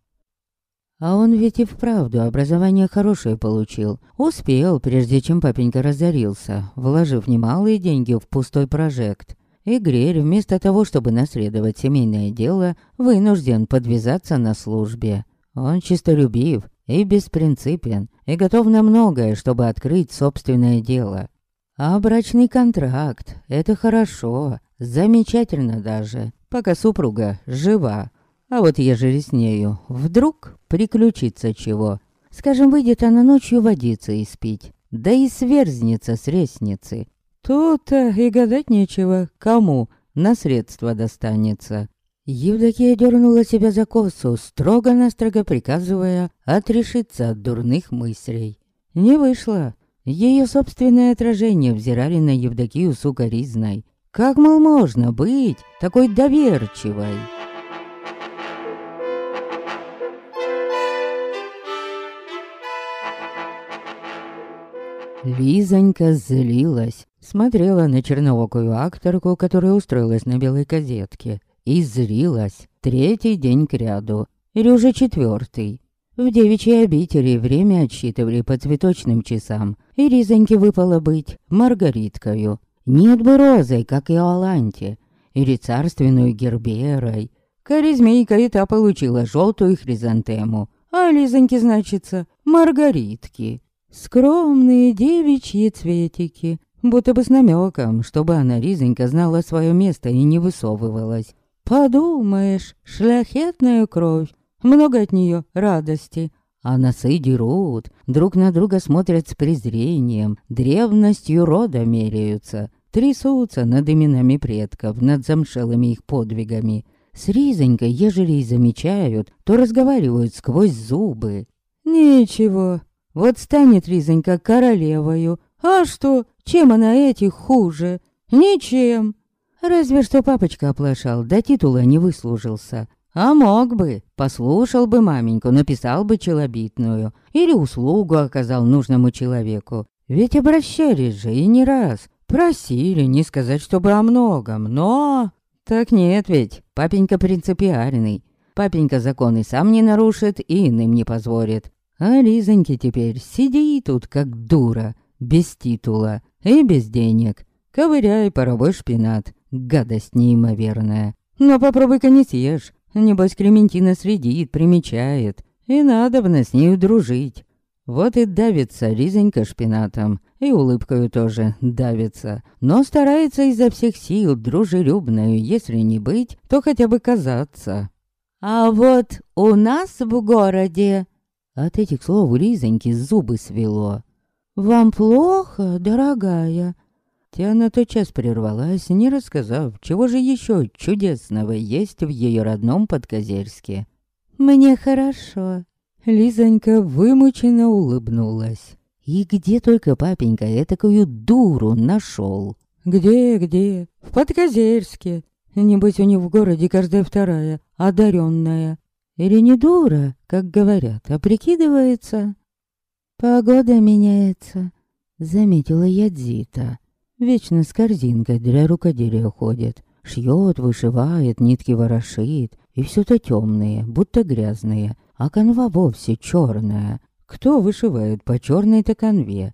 А он ведь и вправду образование хорошее получил. Успел, прежде чем папенька разорился, вложив немалые деньги в пустой прожект. И Грель, вместо того, чтобы наследовать семейное дело, вынужден подвязаться на службе. Он чистолюбив и беспринципен, и готов на многое, чтобы открыть собственное дело. А брачный контракт — это хорошо, замечательно даже, пока супруга жива. А вот ежели с нею вдруг приключится чего, скажем, выйдет она ночью водиться испить, да и сверзнется с ресницы, тут-то и гадать нечего, кому на средства достанется. Евдокия дернула себя за косу, строго-настрого приказывая отрешиться от дурных мыслей. Не вышло. Ее собственное отражение взирали на Евдокию сукоризной. Как, мол, можно быть такой доверчивой? Лизонька злилась, смотрела на черноокую акторку, которая устроилась на белой козетке, и злилась третий день кряду, или уже четвертый. В девичьей обители время отсчитывали по цветочным часам, и Лизоньке выпало быть Маргариткою. Нет бы розой, как и Аланте, или царственную Герберой. Коризмейка и та получила желтую хризантему, а Лизоньке, значится, Маргаритки. Скромные девичьи цветики, будто бы с намеком, чтобы она, Ризонька, знала свое место и не высовывалась. Подумаешь, шляхетная кровь, много от нее радости. А носы дерут, друг на друга смотрят с презрением, древностью рода меряются, трясутся над именами предков, над замшелыми их подвигами. С Ризонькой, ежели и замечают, то разговаривают сквозь зубы. Ничего, вот станет Ризонька королевою. А что, чем она этих хуже? Ничем. Разве что папочка оплошал, до титула не выслужился. А мог бы, послушал бы маменьку, написал бы челобитную. Или услугу оказал нужному человеку. Ведь обращались же и не раз. Просили, не сказать, чтобы о многом, но... Так нет ведь, папенька принципиальный. Папенька законы сам не нарушит и иным не позволит. А Лизоньке теперь сиди тут как дура, без титула и без денег. Ковыряй паровой шпинат, гадость неимоверная. Но попробуй-ка не съешь, небось Клементина следит, примечает. И надо бы с нею дружить. Вот и давится Лизонька шпинатом, и улыбкою тоже давится, но старается изо всех сил дружелюбною, если не быть, то хотя бы казаться. «А вот у нас в городе...» От этих слов Лизоньки зубы свело. «Вам плохо, дорогая?» Тиана тотчас прервалась, не рассказав, чего же еще чудесного есть в ее родном Подкозерске. «Мне хорошо», Лизонька вымученно улыбнулась. И где только папенька этакую дуру нашел? Где, где? В Подкозерске. Небось у них в городе каждая вторая, одаренная. Или не дура, как говорят, а прикидывается. Погода меняется, заметила я Дзита. Вечно с корзинкой для рукоделия ходит. Шьет, вышивает, нитки ворошит. И все-то темные, будто грязные а канва вовсе черная. Кто вышивает по черной-то канве?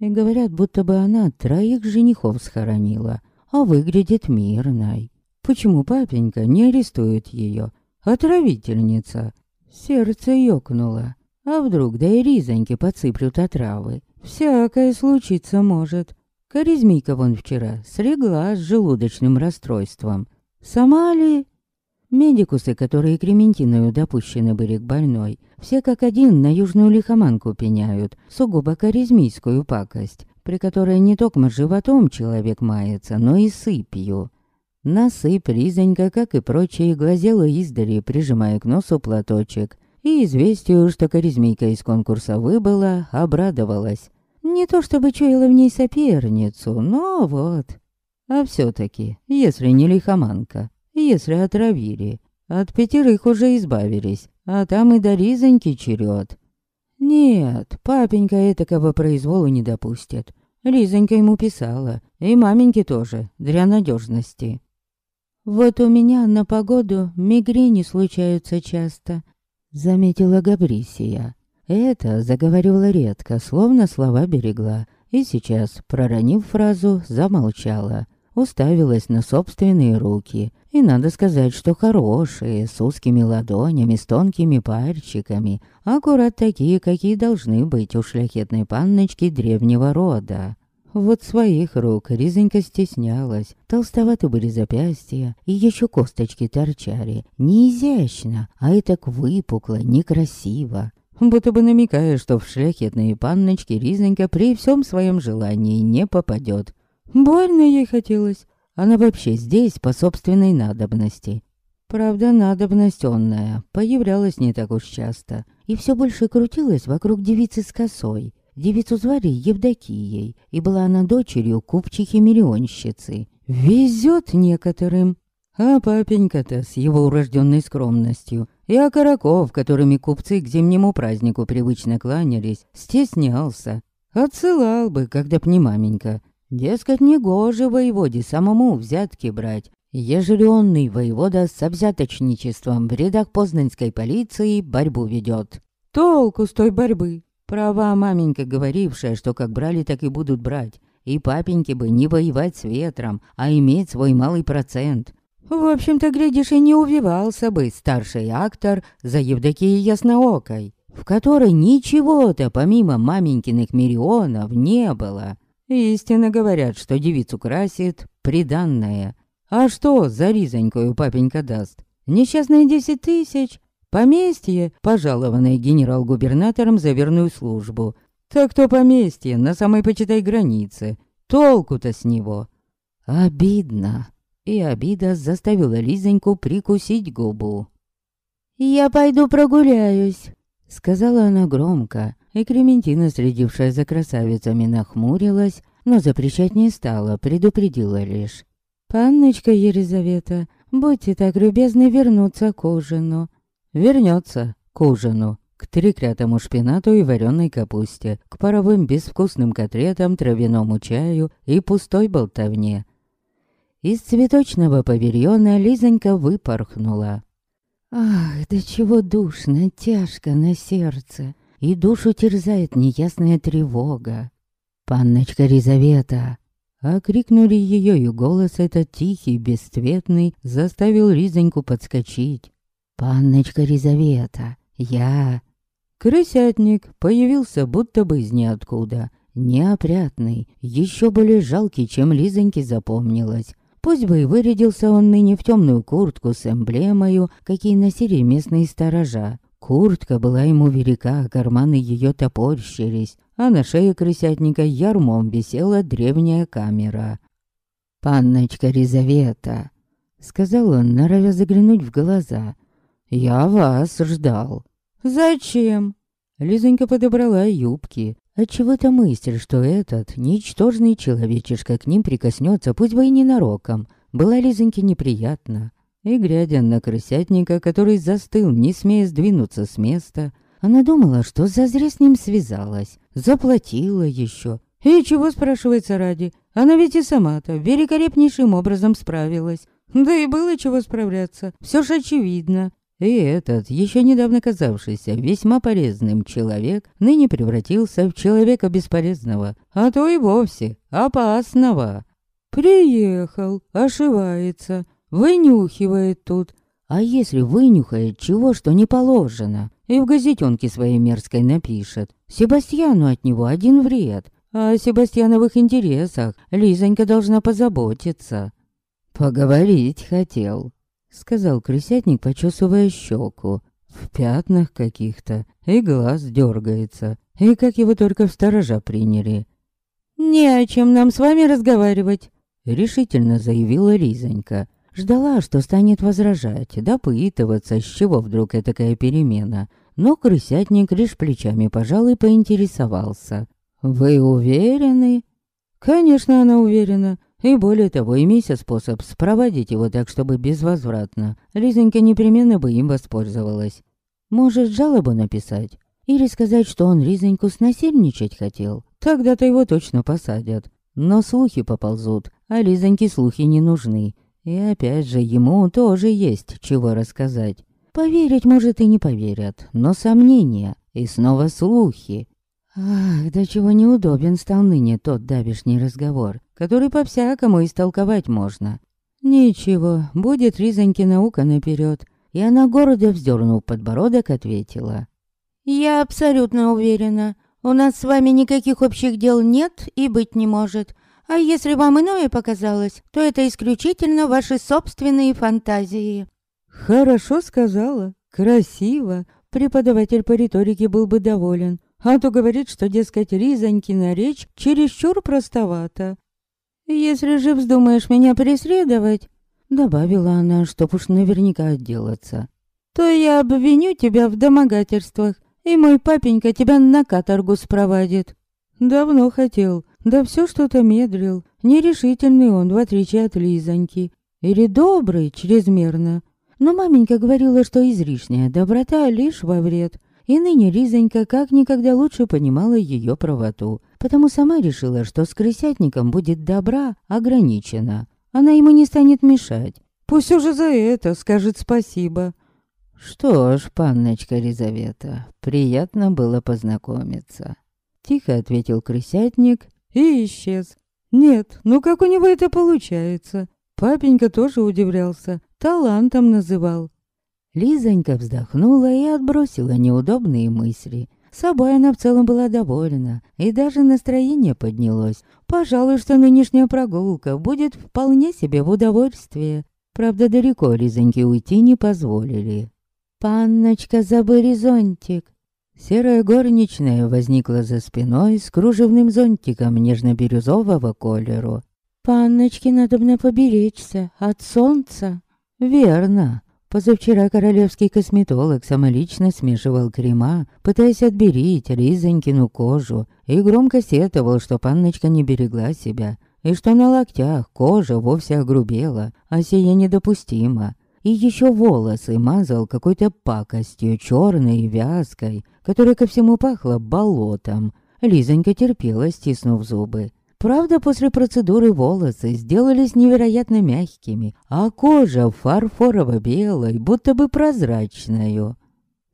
И говорят, будто бы она троих женихов схоронила, а выглядит мирной. Почему папенька не арестует ее? Отравительница. Сердце ёкнуло. А вдруг да и ризоньки подсыплют отравы? Всякое случиться может. Коризмийка вон вчера слегла с желудочным расстройством. Сама ли Медикусы, которые крементиною допущены были к больной, все как один на южную лихоманку пеняют, сугубо каризмийскую пакость, при которой не только животом человек мается, но и сыпью. Насыпь Ризонька, как и прочие, глазела издали, прижимая к носу платочек. И известию, что каризмийка из конкурса выбыла, обрадовалась. Не то чтобы чуяла в ней соперницу, но вот. А все таки если не лихоманка, если отравили. От пятерых уже избавились, а там и до Ризоньки черед. Нет, папенька этакого произволу не допустит. Лизонька ему писала, и маменьке тоже, для надежности. «Вот у меня на погоду мигрени случаются часто», — заметила Габрисия. Это заговаривала редко, словно слова берегла, и сейчас, проронив фразу, замолчала уставилась на собственные руки. И надо сказать, что хорошие, с узкими ладонями, с тонкими пальчиками. Аккурат такие, какие должны быть у шляхетной панночки древнего рода. Вот своих рук Ризонька стеснялась. Толстоваты были запястья, и еще косточки торчали. Не изящно, а и так выпукло, некрасиво. Будто бы намекая, что в шляхетные панночки Ризонька при всем своем желании не попадет. Больно ей хотелось. Она вообще здесь по собственной надобности. Правда, надобность онная появлялась не так уж часто. И все больше крутилась вокруг девицы с косой. Девицу звали Евдокией, и была она дочерью купчихи-миллионщицы. Везет некоторым. А папенька-то с его урожденной скромностью и окороков, которыми купцы к зимнему празднику привычно кланялись, стеснялся. Отсылал бы, когда б не маменька. Дескать, негоже воеводе самому взятки брать, ежели онный воевода с обзяточничеством в рядах познанской полиции борьбу ведет. Толку с той борьбы. Права маменька, говорившая, что как брали, так и будут брать. И папеньке бы не воевать с ветром, а иметь свой малый процент. В общем-то, глядишь, и не увивался бы старший актор за Евдокией Ясноокой, в которой ничего-то помимо маменькиных миллионов не было. Истинно говорят, что девицу красит приданное. А что за ризонькую папенька даст? Несчастные десять тысяч? Поместье, пожалованное генерал-губернатором за верную службу. Так то поместье на самой, почитай, границе. Толку-то с него. Обидно. И обида заставила Лизоньку прикусить губу. «Я пойду прогуляюсь», — сказала она громко, и Клементина, следившая за красавицами, нахмурилась, но запрещать не стала, предупредила лишь. «Панночка Елизавета, будьте так любезны вернуться к ужину». «Вернется к ужину» к треклятому шпинату и вареной капусте, к паровым безвкусным котлетам, травяному чаю и пустой болтовне. Из цветочного павильона Лизонька выпорхнула. Ах, да чего душно, тяжко на сердце, и душу терзает неясная тревога. «Панночка Ризавета!» Окрикнули ее, и голос этот тихий, бесцветный, заставил Ризоньку подскочить. «Панночка Ризавета, я...» Крысятник появился будто бы из ниоткуда. Неопрятный, еще более жалкий, чем Лизоньке запомнилось. Пусть бы и вырядился он ныне в темную куртку с эмблемою, какие носили местные сторожа. Куртка была ему велика, а карманы ее топорщились, а на шее крысятника ярмом висела древняя камера. «Панночка Ризавета», — сказал он, норовя заглянуть в глаза, — «я вас ждал». «Зачем?» Лизонька подобрала юбки. Отчего-то мысль, что этот ничтожный человечишка к ним прикоснется, пусть бы и ненароком, была Лизоньке неприятна. И глядя на крысятника, который застыл, не смея сдвинуться с места, она думала, что зазря с ним связалась, заплатила еще. И чего, спрашивается ради? Она ведь и сама-то великолепнейшим образом справилась. Да и было чего справляться, все же очевидно. И этот, еще недавно казавшийся весьма полезным человек, ныне превратился в человека бесполезного, а то и вовсе опасного. Приехал, ошивается, вынюхивает тут. А если вынюхает чего, что не положено, и в газетенке своей мерзкой напишет, Себастьяну от него один вред, а о Себастьяновых интересах Лизонька должна позаботиться. Поговорить хотел, Сказал крысятник, почесывая щеку. В пятнах каких-то, и глаз дергается, и как его только в сторожа приняли. «Не о чем нам с вами разговаривать», — решительно заявила Лизонька. Ждала, что станет возражать, допытываться, с чего вдруг такая перемена. Но крысятник лишь плечами пожал и поинтересовался. «Вы уверены?» «Конечно, она уверена. И более того, имейся способ спроводить его так, чтобы безвозвратно. Лизонька непременно бы им воспользовалась. Может, жалобу написать? Или сказать, что он Лизоньку снасильничать хотел? Тогда-то его точно посадят. Но слухи поползут, а Лизоньке слухи не нужны. И опять же, ему тоже есть чего рассказать. Поверить, может, и не поверят, но сомнения. И снова слухи. Ах, да чего неудобен стал ныне тот давишний разговор который по-всякому истолковать можно. Ничего, будет Ризоньки наука наперед. И она гордо вздернув подбородок, ответила. «Я абсолютно уверена. У нас с вами никаких общих дел нет и быть не может. А если вам иное показалось, то это исключительно ваши собственные фантазии». «Хорошо сказала. Красиво. Преподаватель по риторике был бы доволен. А то говорит, что, дескать, Ризонькина речь чересчур простовата. «Если же вздумаешь меня преследовать», — добавила она, чтоб уж наверняка отделаться, «то я обвиню тебя в домогательствах, и мой папенька тебя на каторгу спровадит». Давно хотел, да все что-то медлил. Нерешительный он, в отличие от Лизоньки. Или добрый, чрезмерно. Но маменька говорила, что излишняя доброта лишь во вред. И ныне Лизонька как никогда лучше понимала ее правоту потому сама решила, что с крысятником будет добра ограничена. Она ему не станет мешать. Пусть уже за это скажет спасибо. Что ж, панночка Лизавета, приятно было познакомиться. Тихо ответил крысятник и исчез. Нет, ну как у него это получается? Папенька тоже удивлялся, талантом называл. Лизонька вздохнула и отбросила неудобные мысли. Собой она в целом была довольна, и даже настроение поднялось. Пожалуй, что нынешняя прогулка будет вполне себе в удовольствие. Правда, далеко Лизоньке уйти не позволили. «Панночка, забыли зонтик!» Серая горничная возникла за спиной с кружевным зонтиком нежно-бирюзового колеру. «Панночке надо мне поберечься от солнца». «Верно. Позавчера королевский косметолог самолично смешивал крема, пытаясь отберить Ризонькину кожу, и громко сетовал, что панночка не берегла себя. и что на локтях кожа вовсе огрубела, а сие недопустимо. И еще волосы мазал какой-то пакостью, черной и вязкой, которая ко всему пахла болотом. Лизонька терпела, стиснув зубы. Правда, после процедуры волосы сделались невероятно мягкими, а кожа фарфорово-белой, будто бы прозрачную.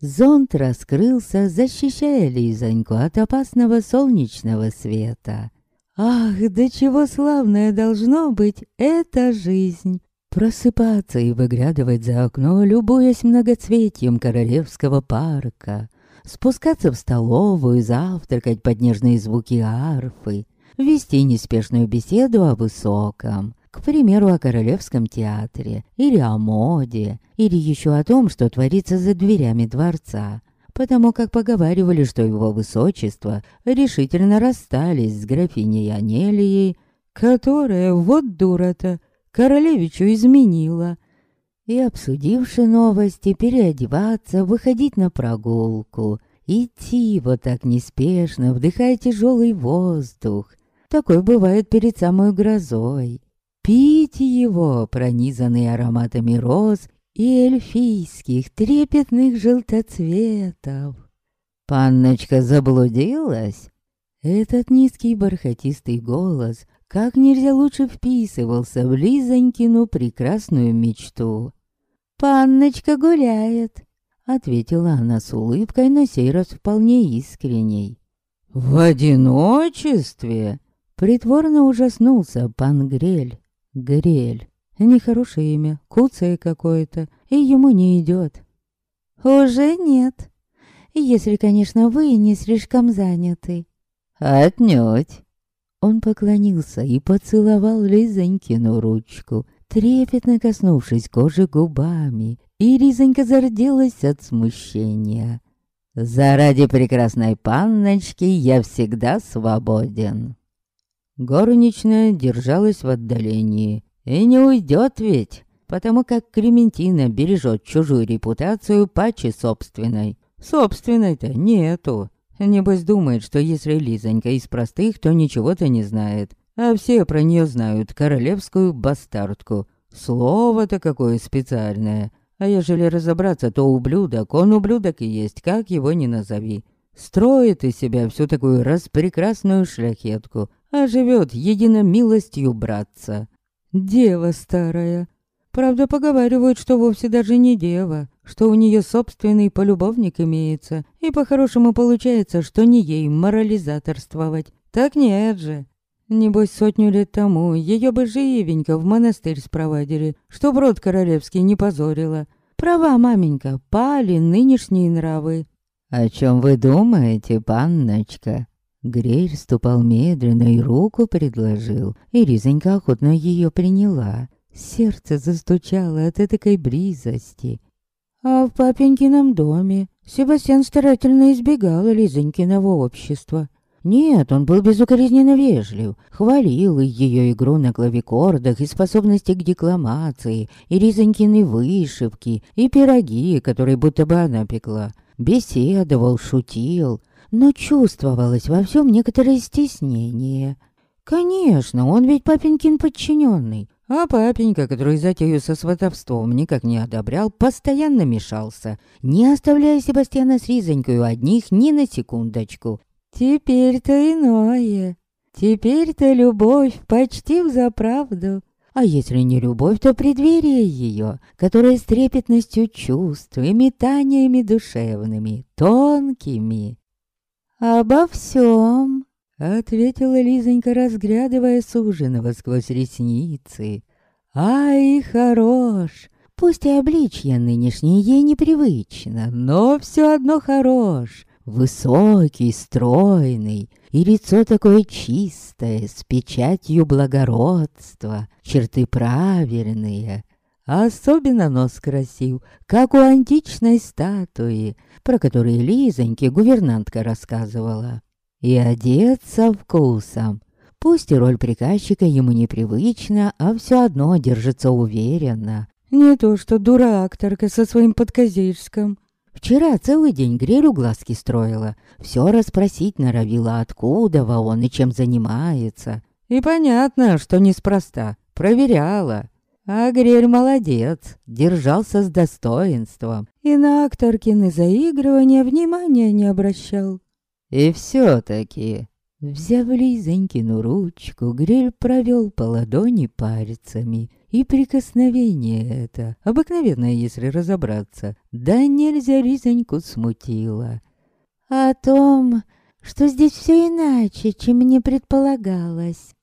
Зонт раскрылся, защищая Лизоньку от опасного солнечного света. Ах, да чего славная должно быть эта жизнь! Просыпаться и выглядывать за окно, любуясь многоцветием королевского парка. Спускаться в столовую, завтракать под нежные звуки арфы, вести неспешную беседу о высоком, к примеру, о Королевском театре, или о моде, или еще о том, что творится за дверями дворца, потому как поговаривали, что его высочество решительно расстались с графиней Анелией, которая, вот дура-то, королевичу изменила. И, обсудивши новости, переодеваться, выходить на прогулку, идти вот так неспешно, вдыхая тяжелый воздух, такой бывает перед самой грозой. Пить его, пронизанный ароматами роз и эльфийских трепетных желтоцветов. Панночка заблудилась? Этот низкий бархатистый голос как нельзя лучше вписывался в Лизонькину прекрасную мечту. «Панночка гуляет», — ответила она с улыбкой, на сей раз вполне искренней. «В одиночестве?» Притворно ужаснулся пан Грель. Грель. Нехорошее имя, куцое какое-то, и ему не идет. Уже нет. Если, конечно, вы не слишком заняты. Отнюдь. Он поклонился и поцеловал Лизонькину ручку, трепетно коснувшись кожи губами, и Лизонька зарделась от смущения. «Заради прекрасной панночки я всегда свободен». Горничная держалась в отдалении. И не уйдет ведь, потому как Клементина бережет чужую репутацию паче собственной. Собственной-то нету. Небось думает, что если Лизонька из простых, то ничего-то не знает. А все про нее знают королевскую бастардку. Слово-то какое специальное. А ежели разобраться, то ублюдок, он ублюдок и есть, как его ни назови. Строит из себя всю такую распрекрасную шляхетку, а живет едино милостью братца. Дева старая. Правда, поговаривают, что вовсе даже не дева, что у нее собственный полюбовник имеется, и по-хорошему получается, что не ей морализаторствовать. Так нет же. Небось, сотню лет тому ее бы живенько в монастырь спровадили, чтоб род королевский не позорила. Права, маменька, пали нынешние нравы. «О чем вы думаете, панночка?» Грель ступал медленно и руку предложил, и Ризонька охотно ее приняла. Сердце застучало от этой близости. А в папенькином доме Себастьян старательно избегал Лизонькиного общества. Нет, он был безукоризненно вежлив, хвалил ее игру на клавикордах и способности к декламации, и Ризонькины вышивки, и пироги, которые будто бы она пекла. Беседовал, шутил, но чувствовалось во всем некоторое стеснение. Конечно, он ведь папенькин подчиненный, а папенька, который затею со сватовством никак не одобрял, постоянно мешался, не оставляя Себастьяна с Ризонькой одних ни на секундочку. Теперь-то иное. Теперь-то любовь почти в правду. А если не любовь, то преддверие ее, которое с трепетностью чувств и метаниями душевными, тонкими, «Обо всем», — ответила Лизонька, разглядывая суженого сквозь ресницы. «Ай, хорош! Пусть и обличье нынешнее ей непривычно, но все одно хорош. Высокий, стройный, и лицо такое чистое, с печатью благородства, черты правильные, особенно нос красив, как у античной статуи, про которые Лизоньке гувернантка рассказывала. И одет со вкусом. Пусть и роль приказчика ему непривычна, а все одно держится уверенно. Не то что дура-акторка со своим подкозельском. Вчера целый день Грелю глазки строила. Все расспросить норовила, откуда он и чем занимается. И понятно, что неспроста, проверяла. А Грель молодец, держался с достоинством и на акторкины заигрывания внимания не обращал. И все-таки, взяв Лизонькину ручку, Грель провел по ладони пальцами, и прикосновение это, обыкновенное, если разобраться, да нельзя Лизоньку смутило. О том, что здесь все иначе, чем мне предполагалось.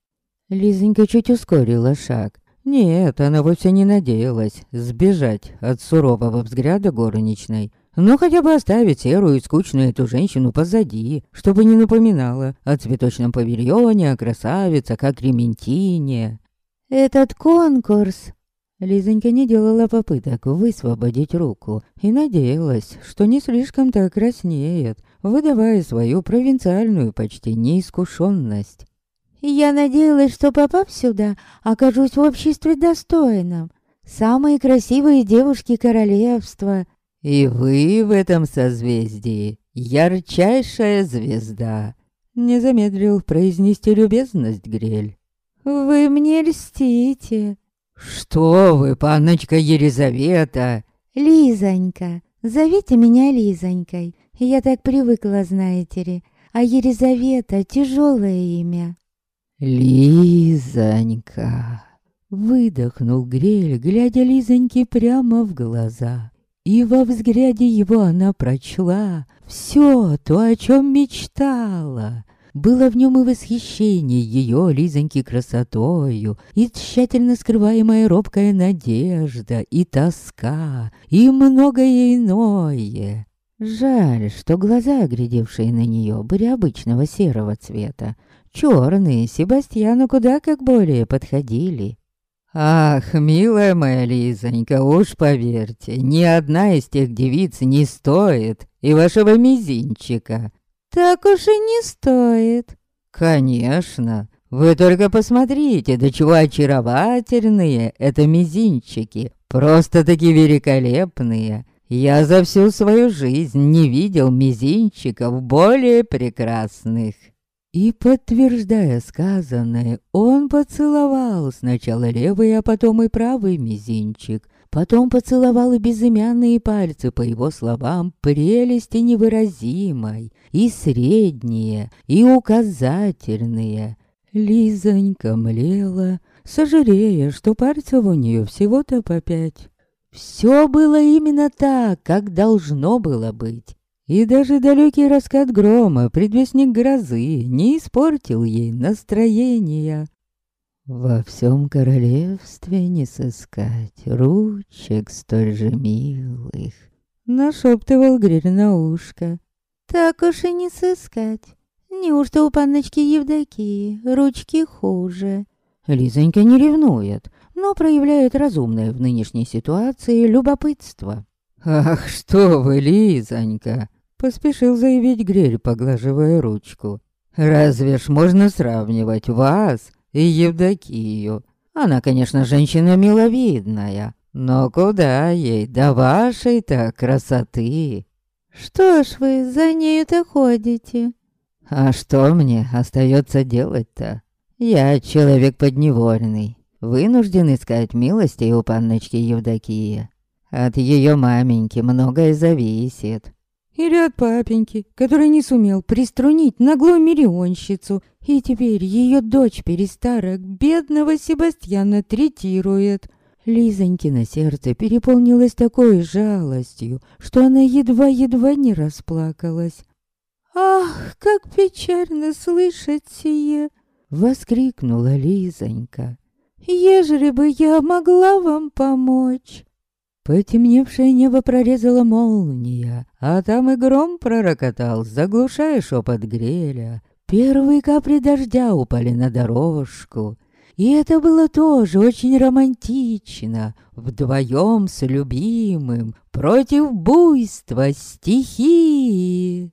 Лизонька чуть ускорила шаг. Нет, она вовсе не надеялась сбежать от сурового взгляда горничной. Но хотя бы оставить серую и скучную эту женщину позади, чтобы не напоминала о цветочном павильоне, о красавицах, о Крементине. «Этот конкурс Лизонька не делала попыток высвободить руку и надеялась, что не слишком-то краснеет, выдавая свою провинциальную почти неискушенность. «Я надеялась, что, попав сюда, окажусь в обществе достойном. Самые красивые девушки королевства». «И вы в этом созвездии ярчайшая звезда», — не замедлил произнести любезность Грель. «Вы мне льстите», «Что вы, панночка Елизавета?» «Лизонька, зовите меня Лизонькой. Я так привыкла, знаете ли. А Елизавета — тяжелое имя». «Лизонька!» Выдохнул Грель, глядя Лизоньке прямо в глаза. И во взгляде его она прочла все то, о чем мечтала. Было в нем и восхищение ее Лизоньки красотою, и тщательно скрываемая робкая надежда, и тоска, и многое иное. Жаль, что глаза, глядевшие на нее, были обычного серого цвета. Черные Себастьяну куда как более подходили. «Ах, милая моя Лизонька, уж поверьте, ни одна из тех девиц не стоит и вашего мизинчика. Так уж и не стоит. Конечно. Вы только посмотрите, до чего очаровательные это мизинчики. Просто-таки великолепные. Я за всю свою жизнь не видел мизинчиков более прекрасных. И, подтверждая сказанное, он поцеловал сначала левый, а потом и правый мизинчик, Потом поцеловал и безымянные пальцы, по его словам, прелести невыразимой, и средние, и указательные. Лизонька млела, сожалея, что пальцев у нее всего-то по пять. Все было именно так, как должно было быть. И даже далекий раскат грома, предвестник грозы, не испортил ей настроения. Во всем королевстве не сыскать ручек столь же милых. Нашептывал Гриль на ушко. Так уж и не сыскать. Неужто у панночки Евдокии ручки хуже? Лизонька не ревнует, но проявляет разумное в нынешней ситуации любопытство. «Ах, что вы, Лизонька!» — поспешил заявить Грель, поглаживая ручку. «Разве ж можно сравнивать вас и Евдокию. Она, конечно, женщина миловидная, но куда ей до вашей-то красоты? Что ж вы за нею-то ходите? А что мне остается делать-то? Я человек подневольный, вынужден искать милости у панночки Евдокии. От ее маменьки многое зависит. Или от папеньки, который не сумел приструнить наглую миллионщицу, и теперь ее дочь перестарок бедного Себастьяна третирует. Лизонькино сердце переполнилось такой жалостью, что она едва-едва не расплакалась. «Ах, как печально слышать сие!» — воскликнула Лизонька. «Ежели бы я могла вам помочь!» Потемневшее небо прорезала молния, а там и гром пророкотал, заглушая шепот греля. Первые капли дождя упали на дорожку. И это было тоже очень романтично. Вдвоем с любимым, против буйства стихии.